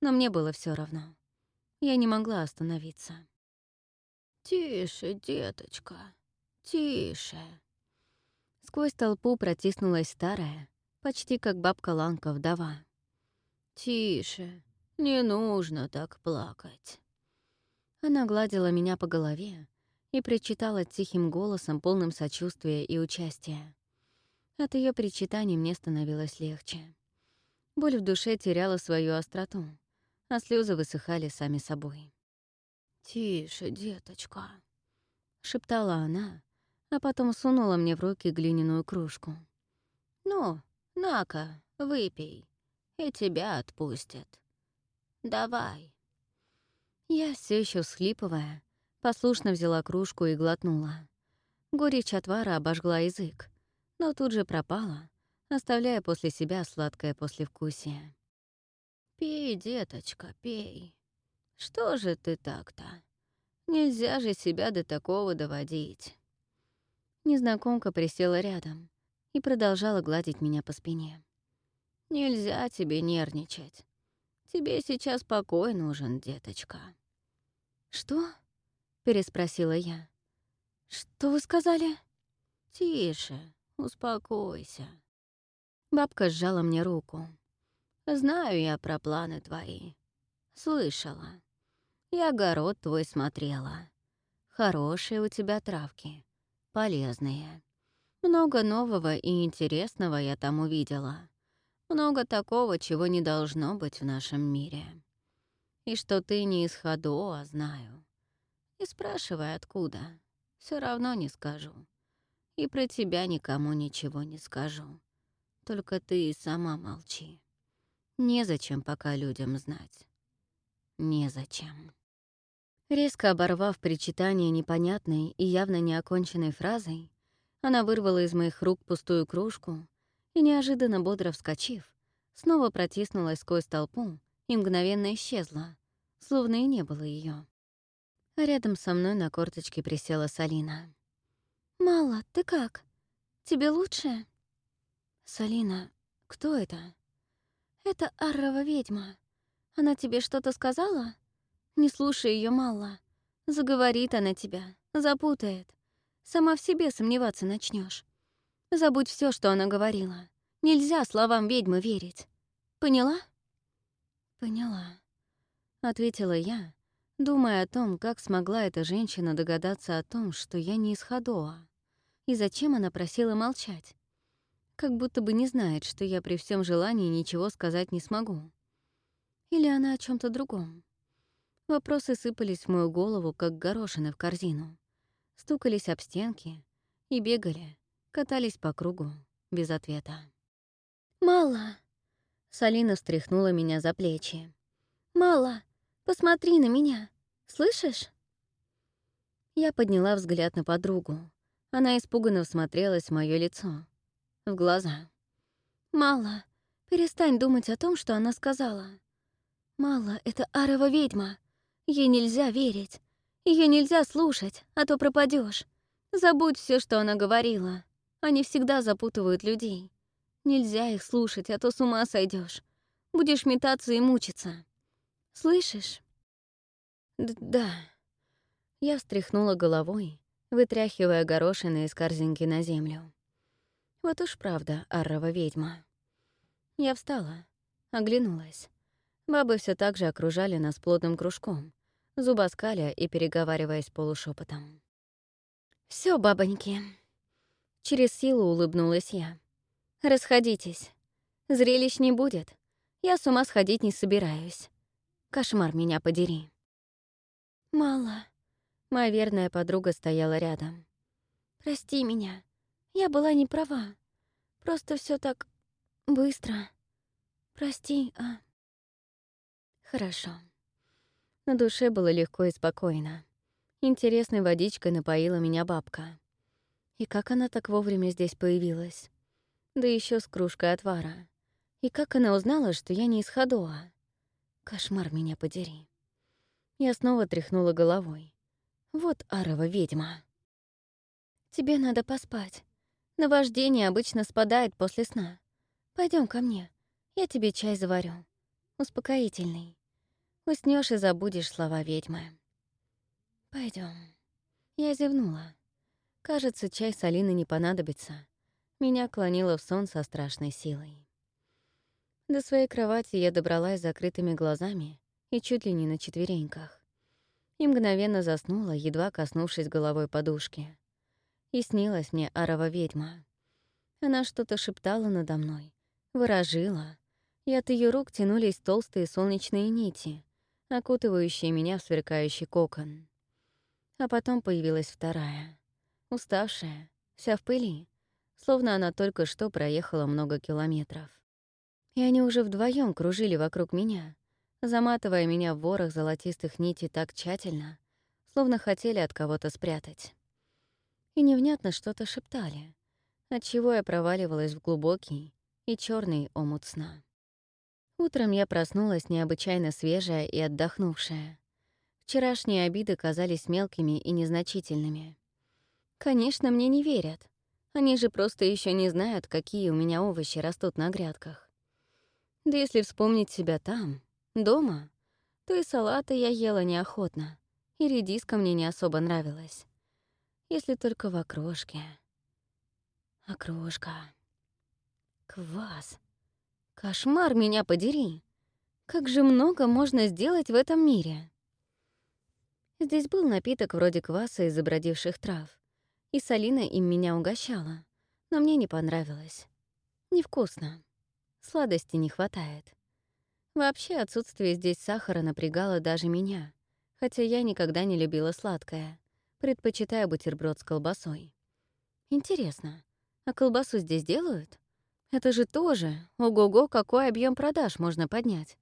Speaker 2: но мне было все равно. Я не могла остановиться. «Тише, деточка, тише». Сквозь толпу протиснулась старая, почти как бабка Ланка вдова. «Тише, не нужно так плакать». Она гладила меня по голове и причитала тихим голосом, полным сочувствия и участия. От ее причитаний мне становилось легче. Боль в душе теряла свою остроту а слезы высыхали сами собой. «Тише, деточка», — шептала она, а потом сунула мне в руки глиняную кружку. «Ну, на-ка, выпей, и тебя отпустят. Давай». Я все еще всхлипывая, послушно взяла кружку и глотнула. Горечь отвара обожгла язык, но тут же пропала, оставляя после себя сладкое послевкусие. «Пей, деточка, пей. Что же ты так-то? Нельзя же себя до такого доводить. Незнакомка присела рядом и продолжала гладить меня по спине. Нельзя тебе нервничать. Тебе сейчас покой нужен, деточка. Что? переспросила я. Что вы сказали? Тише, успокойся. Бабка сжала мне руку. Знаю я про планы твои. Слышала. Я огород твой смотрела. Хорошие у тебя травки. Полезные. Много нового и интересного я там увидела. Много такого, чего не должно быть в нашем мире. И что ты не из Ходоа, знаю. И спрашивай, откуда. Все равно не скажу. И про тебя никому ничего не скажу. Только ты и сама молчи. Незачем пока людям знать. Незачем. Резко оборвав причитание непонятной и явно неоконченной фразой, она вырвала из моих рук пустую кружку и, неожиданно бодро вскочив, снова протиснулась сквозь толпу и мгновенно исчезла, словно и не было ее. А рядом со мной на корточке присела Салина. «Мало, ты как? Тебе лучше?» «Салина, кто это?» «Это Аррова ведьма. Она тебе что-то сказала? Не слушай ее мало. Заговорит она тебя, запутает. Сама в себе сомневаться начнешь. Забудь все, что она говорила. Нельзя словам ведьмы верить. Поняла? Поняла, ответила я, думая о том, как смогла эта женщина догадаться о том, что я не из Ходоа, и зачем она просила молчать. Как будто бы не знает, что я при всем желании ничего сказать не смогу. Или она о чем то другом? Вопросы сыпались в мою голову, как горошины в корзину. Стукались об стенки и бегали, катались по кругу, без ответа. «Мало!» Салина встряхнула меня за плечи. «Мало! Посмотри на меня! Слышишь?» Я подняла взгляд на подругу. Она испуганно всмотрелась в моё лицо. В глаза. «Мало! Перестань думать о том, что она сказала. Мало, это Арова ведьма. Ей нельзя верить. Ее нельзя слушать, а то пропадешь. Забудь все, что она говорила. Они всегда запутывают людей. Нельзя их слушать, а то с ума сойдешь. Будешь метаться и мучиться. Слышишь? Д да. Я встряхнула головой, вытряхивая горошины из корзинки на землю. Вот уж правда, Аррова ведьма. Я встала, оглянулась. Бабы все так же окружали нас плотным кружком, зубоскаля и переговариваясь полушепотом. Все, бабоньки. Через силу улыбнулась я. Расходитесь. Зрелищ не будет. Я с ума сходить не собираюсь. Кошмар меня подери. Мало. Моя верная подруга стояла рядом. Прости меня. Я была не права. Просто все так быстро. Прости, а... Хорошо. На душе было легко и спокойно. Интересной водичкой напоила меня бабка. И как она так вовремя здесь появилась? Да еще с кружкой отвара. И как она узнала, что я не из Ходоа? Кошмар меня подери. Я снова тряхнула головой. Вот арова ведьма. Тебе надо поспать. Наваждение обычно спадает после сна. Пойдем ко мне. Я тебе чай заварю. Успокоительный. Уснешь и забудешь слова ведьмы. Пойдем. Я зевнула. Кажется, чай с Алиной не понадобится. Меня клонило в сон со страшной силой. До своей кровати я добралась закрытыми глазами и чуть ли не на четвереньках. И мгновенно заснула, едва коснувшись головой подушки. И снилась мне арова ведьма. Она что-то шептала надо мной, выражила, и от ее рук тянулись толстые солнечные нити, окутывающие меня в сверкающий кокон. А потом появилась вторая, уставшая, вся в пыли, словно она только что проехала много километров. И они уже вдвоем кружили вокруг меня, заматывая меня в ворох золотистых нитей так тщательно, словно хотели от кого-то спрятать. И невнятно что-то шептали, отчего я проваливалась в глубокий и черный омут сна. Утром я проснулась необычайно свежая и отдохнувшая. Вчерашние обиды казались мелкими и незначительными. Конечно, мне не верят. Они же просто еще не знают, какие у меня овощи растут на грядках. Да если вспомнить себя там, дома, то и салаты я ела неохотно, и редиска мне не особо нравилась. Если только в окрошке. Окрошка. Квас. Кошмар меня подери. Как же много можно сделать в этом мире. Здесь был напиток вроде кваса из забродивших трав, и Салина им меня угощала, но мне не понравилось. Невкусно. Сладости не хватает. Вообще отсутствие здесь сахара напрягало даже меня, хотя я никогда не любила сладкое, предпочитая бутерброд с колбасой. Интересно, а колбасу здесь делают? Это же тоже, ого-го, какой объем продаж можно поднять.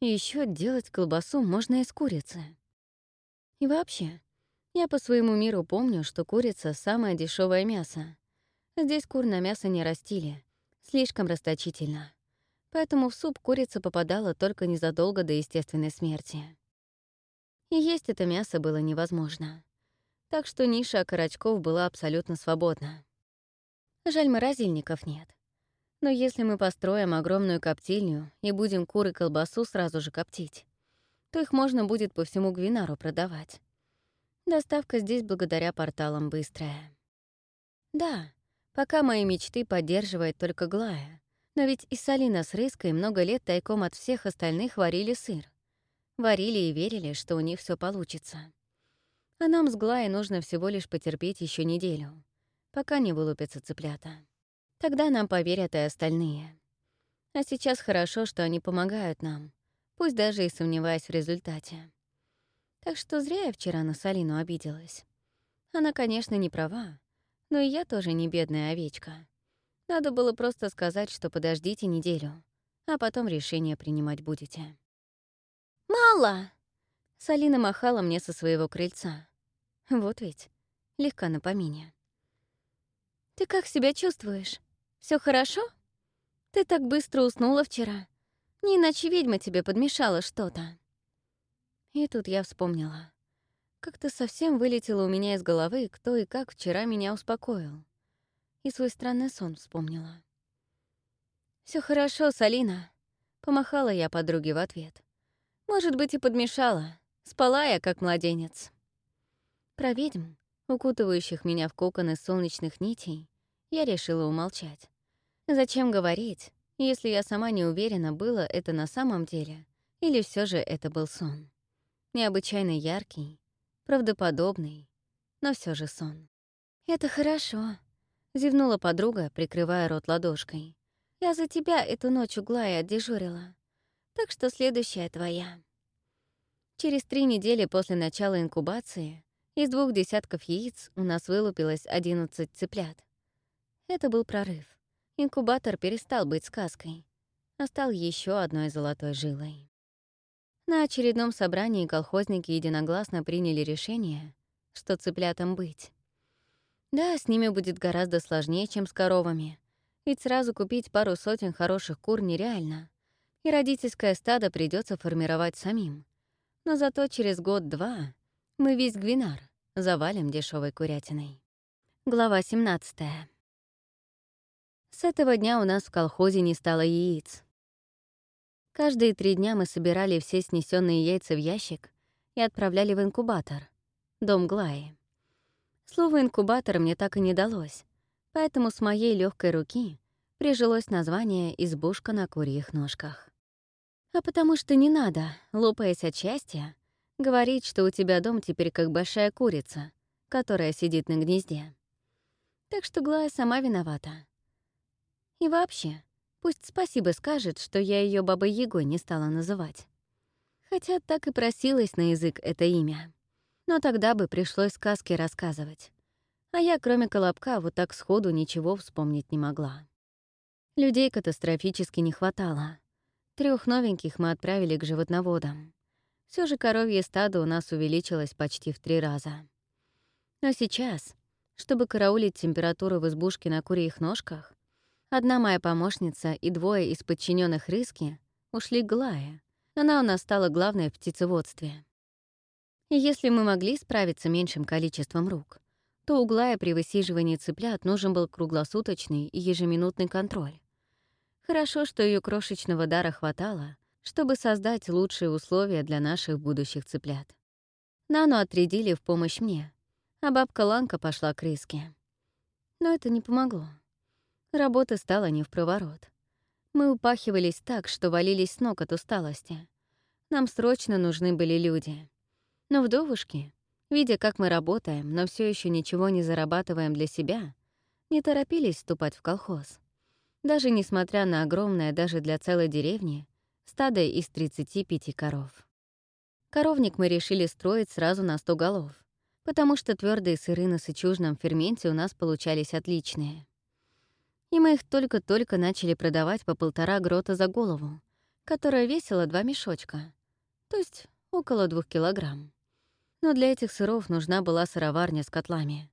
Speaker 2: И еще делать колбасу можно из курицы. И вообще, я по своему миру помню, что курица — самое дешевое мясо. Здесь кур на мясо не растили, слишком расточительно. Поэтому в суп курица попадала только незадолго до естественной смерти. И есть это мясо было невозможно. Так что ниша окорочков была абсолютно свободна. Жаль, морозильников нет. Но если мы построим огромную коптильню и будем куры колбасу сразу же коптить, то их можно будет по всему Гвинару продавать. Доставка здесь благодаря порталам быстрая. Да, пока мои мечты поддерживает только Глая, но ведь и Салина с Рыской много лет тайком от всех остальных варили сыр. Варили и верили, что у них все получится. А нам с Глаей нужно всего лишь потерпеть еще неделю, пока не вылупятся цыплята. Тогда нам поверят и остальные. А сейчас хорошо, что они помогают нам, пусть даже и сомневаясь в результате. Так что зря я вчера на Салину обиделась. Она, конечно, не права, но и я тоже не бедная овечка. Надо было просто сказать, что подождите неделю, а потом решение принимать будете.
Speaker 1: «Мало!»
Speaker 2: Салина махала мне со своего крыльца. Вот ведь, легка на помине.
Speaker 1: «Ты как себя чувствуешь? Все хорошо? Ты так быстро уснула вчера. Не иначе ведьма тебе подмешала что-то».
Speaker 2: И тут я вспомнила. Как-то совсем вылетело у меня из головы, кто и как вчера меня успокоил. И свой странный сон вспомнила. Все хорошо, Салина», — помахала я подруге в ответ. «Может быть, и подмешала. Спала я, как младенец». Про ведьм, укутывающих меня в кокон из солнечных нитей, я решила умолчать. Зачем говорить, если я сама не уверена, было это на самом деле, или все же это был сон. Необычайно яркий, правдоподобный, но все же сон.
Speaker 1: «Это хорошо», —
Speaker 2: зевнула подруга, прикрывая рот ладошкой.
Speaker 1: «Я за тебя эту ночь угла отдежурила, так что следующая твоя».
Speaker 2: Через три недели после начала инкубации из двух десятков яиц у нас вылупилось 11 цыплят. Это был прорыв. Инкубатор перестал быть сказкой, а стал еще одной золотой жилой. На очередном собрании колхозники единогласно приняли решение, что цыплятам быть. Да, с ними будет гораздо сложнее, чем с коровами, ведь сразу купить пару сотен хороших кур нереально, и родительское стадо придется формировать самим. Но зато через год-два мы весь Гвинар завалим дешевой курятиной. Глава 17. С этого дня у нас в колхозе не стало яиц. Каждые три дня мы собирали все снесенные яйца в ящик и отправляли в инкубатор, дом Глаи. Слово «инкубатор» мне так и не далось, поэтому с моей легкой руки прижилось название «избушка на курьих ножках». А потому что не надо, лопаясь от счастья, говорить, что у тебя дом теперь как большая курица, которая сидит на гнезде. Так что Глая сама виновата. И вообще, пусть спасибо скажет, что я ее бабой Егой не стала называть. Хотя так и просилась на язык это имя. Но тогда бы пришлось сказки рассказывать. А я, кроме Колобка, вот так сходу ничего вспомнить не могла. Людей катастрофически не хватало. Трех новеньких мы отправили к животноводам. Все же коровье стадо у нас увеличилось почти в три раза. Но сейчас, чтобы караулить температуру в избушке на курьих ножках, одна моя помощница и двое из подчиненных рыски ушли к Глае. Она у нас стала главной в птицеводстве. И если мы могли справиться меньшим количеством рук, то у Глая при высиживании цыплят нужен был круглосуточный и ежеминутный контроль. Хорошо, что ее крошечного дара хватало, чтобы создать лучшие условия для наших будущих цыплят. Нану отрядили в помощь мне, а бабка Ланка пошла к риске. Но это не помогло. Работы стало не в проворот. Мы упахивались так, что валились с ног от усталости. Нам срочно нужны были люди. Но вдовушки, видя, как мы работаем, но все еще ничего не зарабатываем для себя, не торопились вступать в колхоз. Даже несмотря на огромное даже для целой деревни стадо из 35 коров. Коровник мы решили строить сразу на 100 голов, потому что твердые сыры на сычужном ферменте у нас получались отличные. И мы их только-только начали продавать по полтора грота за голову, которая весила два мешочка, то есть около двух килограмм но для этих сыров нужна была сыроварня с котлами.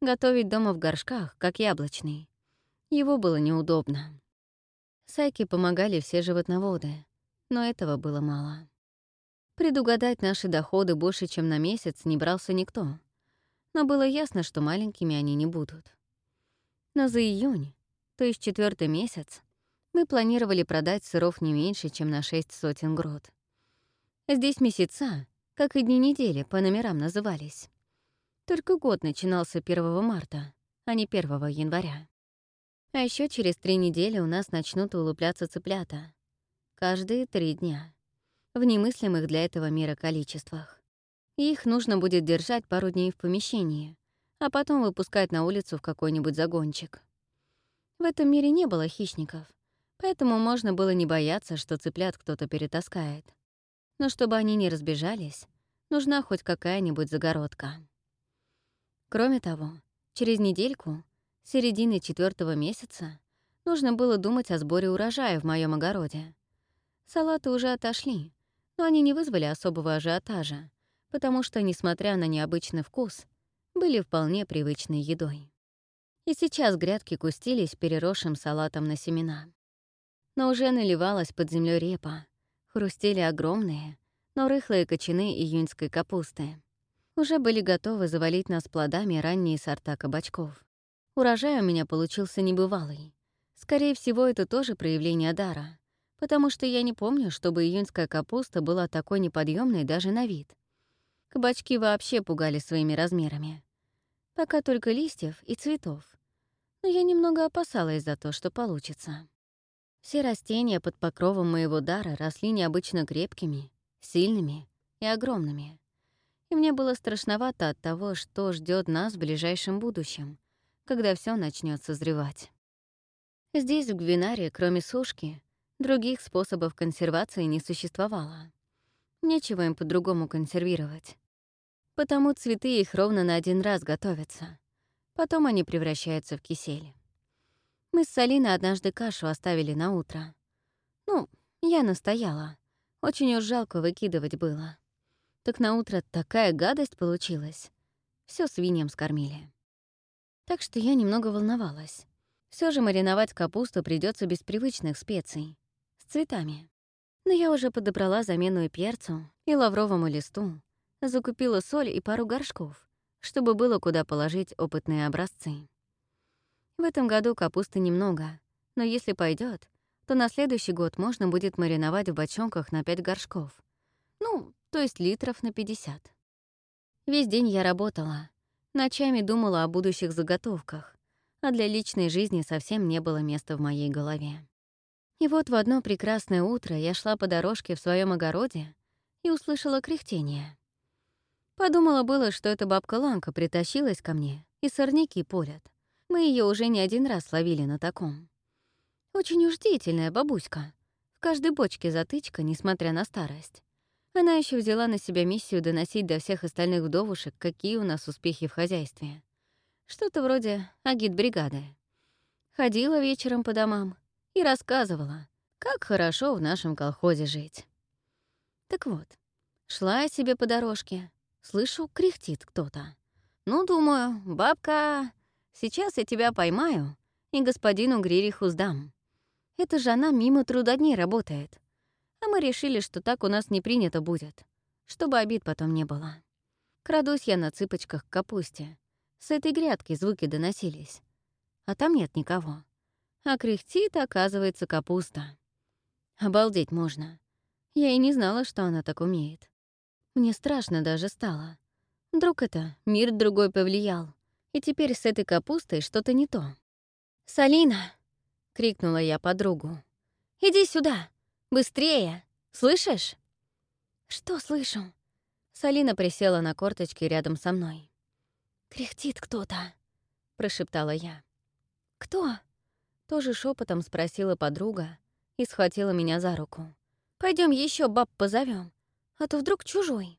Speaker 2: Готовить дома в горшках, как яблочный. Его было неудобно. Сайке помогали все животноводы, но этого было мало. Предугадать наши доходы больше, чем на месяц, не брался никто. Но было ясно, что маленькими они не будут. Но за июнь, то есть четвертый месяц, мы планировали продать сыров не меньше, чем на шесть сотен грот. Здесь месяца, как и дни недели по номерам назывались. Только год начинался 1 марта, а не 1 января. А еще через три недели у нас начнут улупляться цыплята. Каждые три дня. В немыслимых для этого мира количествах. их нужно будет держать пару дней в помещении, а потом выпускать на улицу в какой-нибудь загончик. В этом мире не было хищников, поэтому можно было не бояться, что цыплят кто-то перетаскает но чтобы они не разбежались, нужна хоть какая-нибудь загородка. Кроме того, через недельку, середины четвертого месяца, нужно было думать о сборе урожая в моем огороде. Салаты уже отошли, но они не вызвали особого ажиотажа, потому что, несмотря на необычный вкус, были вполне привычной едой. И сейчас грядки кустились переросшим салатом на семена. Но уже наливалась под землей репа, хрустели огромные, но рыхлые кочаны июньской капусты. Уже были готовы завалить нас плодами ранние сорта кабачков. Урожай у меня получился небывалый. Скорее всего, это тоже проявление дара, потому что я не помню, чтобы июньская капуста была такой неподъемной даже на вид. Кабачки вообще пугали своими размерами. Пока только листьев и цветов. Но я немного опасалась за то, что получится. Все растения под покровом моего дара росли необычно крепкими, сильными и огромными. И мне было страшновато от того, что ждет нас в ближайшем будущем, когда все начнет созревать. Здесь, в Гвинаре, кроме сушки, других способов консервации не существовало. Нечего им по-другому консервировать. Потому цветы их ровно на один раз готовятся. Потом они превращаются в кисель. Мы с Салиной однажды кашу оставили на утро. Ну, я настояла. Очень уж жалко выкидывать было. Так на утро такая гадость получилась. Все свиньям скормили. Так что я немного волновалась. Все же мариновать капусту придется без привычных специй. С цветами. Но я уже подобрала замену и перцу, и лавровому листу, закупила соль и пару горшков, чтобы было куда положить опытные образцы. В этом году капусты немного, но если пойдет, то на следующий год можно будет мариновать в бочонках на 5 горшков. Ну, то есть литров на 50. Весь день я работала. Ночами думала о будущих заготовках, а для личной жизни совсем не было места в моей голове. И вот в одно прекрасное утро я шла по дорожке в своем огороде и услышала кряхтение. Подумала было, что эта бабка Ланка притащилась ко мне и сорняки полят. Мы ее уже не один раз ловили на таком. Очень уж деятельная бабуська. В каждой бочке затычка, несмотря на старость. Она еще взяла на себя миссию доносить до всех остальных вдовушек, какие у нас успехи в хозяйстве. Что-то вроде агит-бригады. Ходила вечером по домам и рассказывала, как хорошо в нашем колхозе жить. Так вот, шла я себе по дорожке, слышу, кряхтит кто-то. Ну, думаю, бабка, Сейчас я тебя поймаю и господину Гририху сдам. Это же она мимо трудодней работает. А мы решили, что так у нас не принято будет, чтобы обид потом не было. Крадусь я на цыпочках к капусте. С этой грядки звуки доносились. А там нет никого. А кряхтит, оказывается, капуста. Обалдеть можно. Я и не знала, что она так умеет. Мне страшно даже стало. Вдруг это мир другой повлиял, и теперь с этой капустой что-то не то. «Салина!» — крикнула я подругу. «Иди сюда! Быстрее! Слышишь?» «Что слышу?» Салина присела на корточки рядом со мной. «Кряхтит кто-то», — прошептала я. «Кто?» — тоже шепотом спросила подруга и схватила меня за руку. Пойдем еще баб позовем, а то вдруг чужой».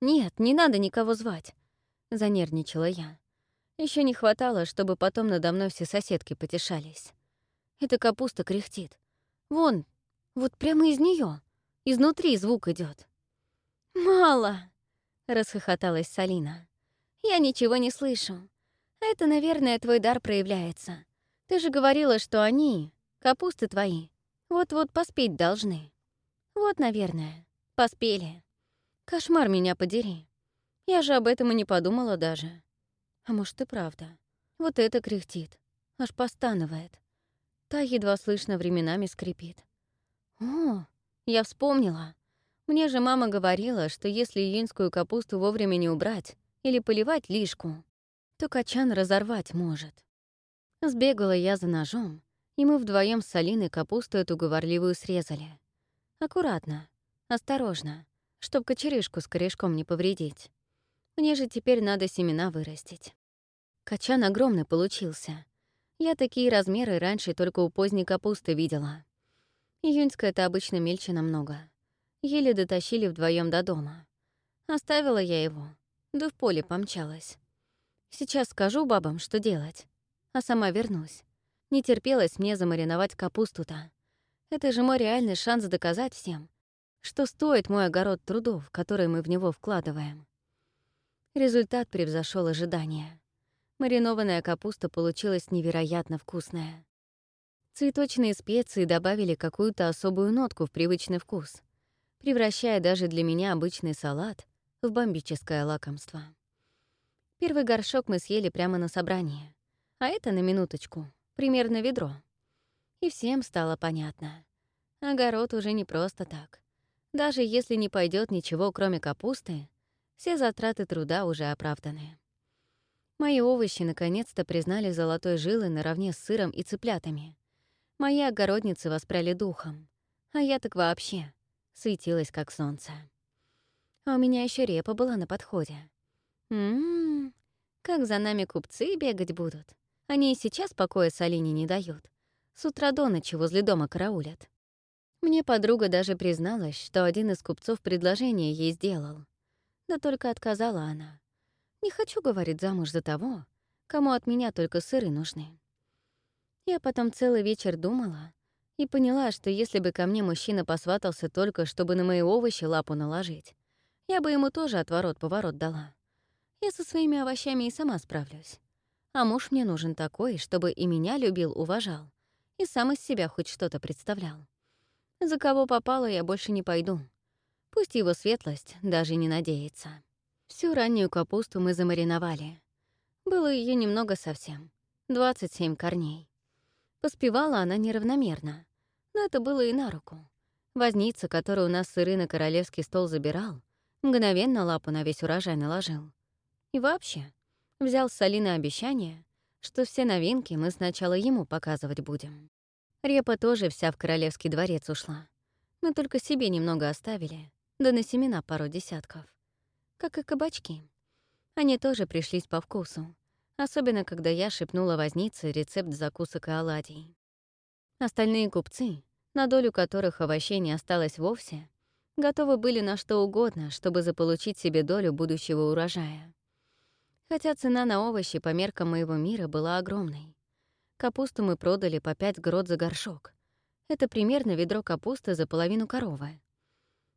Speaker 2: «Нет, не надо никого звать», — занервничала я. Еще не хватало, чтобы потом надо мной все соседки потешались. Эта капуста кряхтит. Вон, вот прямо из нее, изнутри звук идет. «Мало!» — расхохоталась Салина. «Я ничего не слышу. Это, наверное, твой дар проявляется. Ты же говорила, что они, капусты твои, вот-вот поспеть должны. Вот, наверное, поспели. Кошмар меня подери. Я же об этом и не подумала даже. А может, и правда. Вот это кряхтит, аж постанывает. Та едва слышно временами скрипит. О, я вспомнила. Мне же мама говорила, что если июньскую капусту вовремя не убрать или поливать лишку, то качан разорвать может. Сбегала я за ножом, и мы вдвоем с Алиной капусту эту говорливую срезали. Аккуратно, осторожно, чтоб кочерышку с корешком не повредить. Мне же теперь надо семена вырастить. Качан огромный получился. Я такие размеры раньше только у поздней капусты видела. Июньская это обычно мельче намного. Еле дотащили вдвоем до дома. Оставила я его, да в поле помчалась. Сейчас скажу бабам, что делать, а сама вернусь. Не терпелось мне замариновать капусту-то. Это же мой реальный шанс доказать всем, что стоит мой огород трудов, которые мы в него вкладываем. Результат превзошел ожидания. Маринованная капуста получилась невероятно вкусная. Цветочные специи добавили какую-то особую нотку в привычный вкус — превращая даже для меня обычный салат в бомбическое лакомство. Первый горшок мы съели прямо на собрании, а это на минуточку, примерно ведро. И всем стало понятно. Огород уже не просто так. Даже если не пойдет ничего, кроме капусты, все затраты труда уже оправданы. Мои овощи наконец-то признали золотой жилой наравне с сыром и цыплятами. Мои огородницы воспряли духом. А я так вообще светилась, как солнце. А у меня еще репа была на подходе. Ммм, как за нами купцы бегать будут. Они и сейчас покоя Салине не дают. С утра до ночи возле дома караулят. Мне подруга даже призналась, что один из купцов предложение ей сделал. Да только отказала она. «Не хочу, — говорит, — замуж за того, кому от меня только сыры нужны». Я потом целый вечер думала, и поняла, что если бы ко мне мужчина посватался только, чтобы на мои овощи лапу наложить, я бы ему тоже отворот-поворот дала. Я со своими овощами и сама справлюсь. А муж мне нужен такой, чтобы и меня любил, уважал, и сам из себя хоть что-то представлял. За кого попало, я больше не пойду. Пусть его светлость даже не надеется. Всю раннюю капусту мы замариновали. Было ее немного совсем, 27 корней. Поспевала она неравномерно, но это было и на руку. Возница, который у нас сыры на королевский стол забирал, мгновенно лапу на весь урожай наложил. И вообще, взял с Алины обещание, что все новинки мы сначала ему показывать будем. Репа тоже вся в королевский дворец ушла. Мы только себе немного оставили, да на семена пару десятков. Как и кабачки. Они тоже пришлись по вкусу, особенно когда я шепнула вознице рецепт закусок и оладий. Остальные купцы, на долю которых овощей не осталось вовсе, готовы были на что угодно, чтобы заполучить себе долю будущего урожая. Хотя цена на овощи по меркам моего мира была огромной. Капусту мы продали по 5 грот за горшок. Это примерно ведро капусты за половину коровы.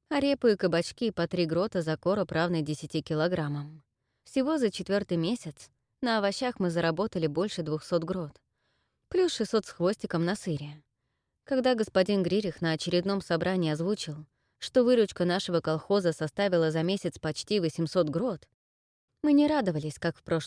Speaker 2: А репу и кабачки по 3 грота за короб равный 10 килограммам. Всего за четвертый месяц на овощах мы заработали больше 200 грот, плюс 600 с хвостиком на сыре. Когда господин Гририх на очередном собрании озвучил, что выручка нашего колхоза составила за месяц почти 800 грот,
Speaker 1: Мы не радовались, как в прошлый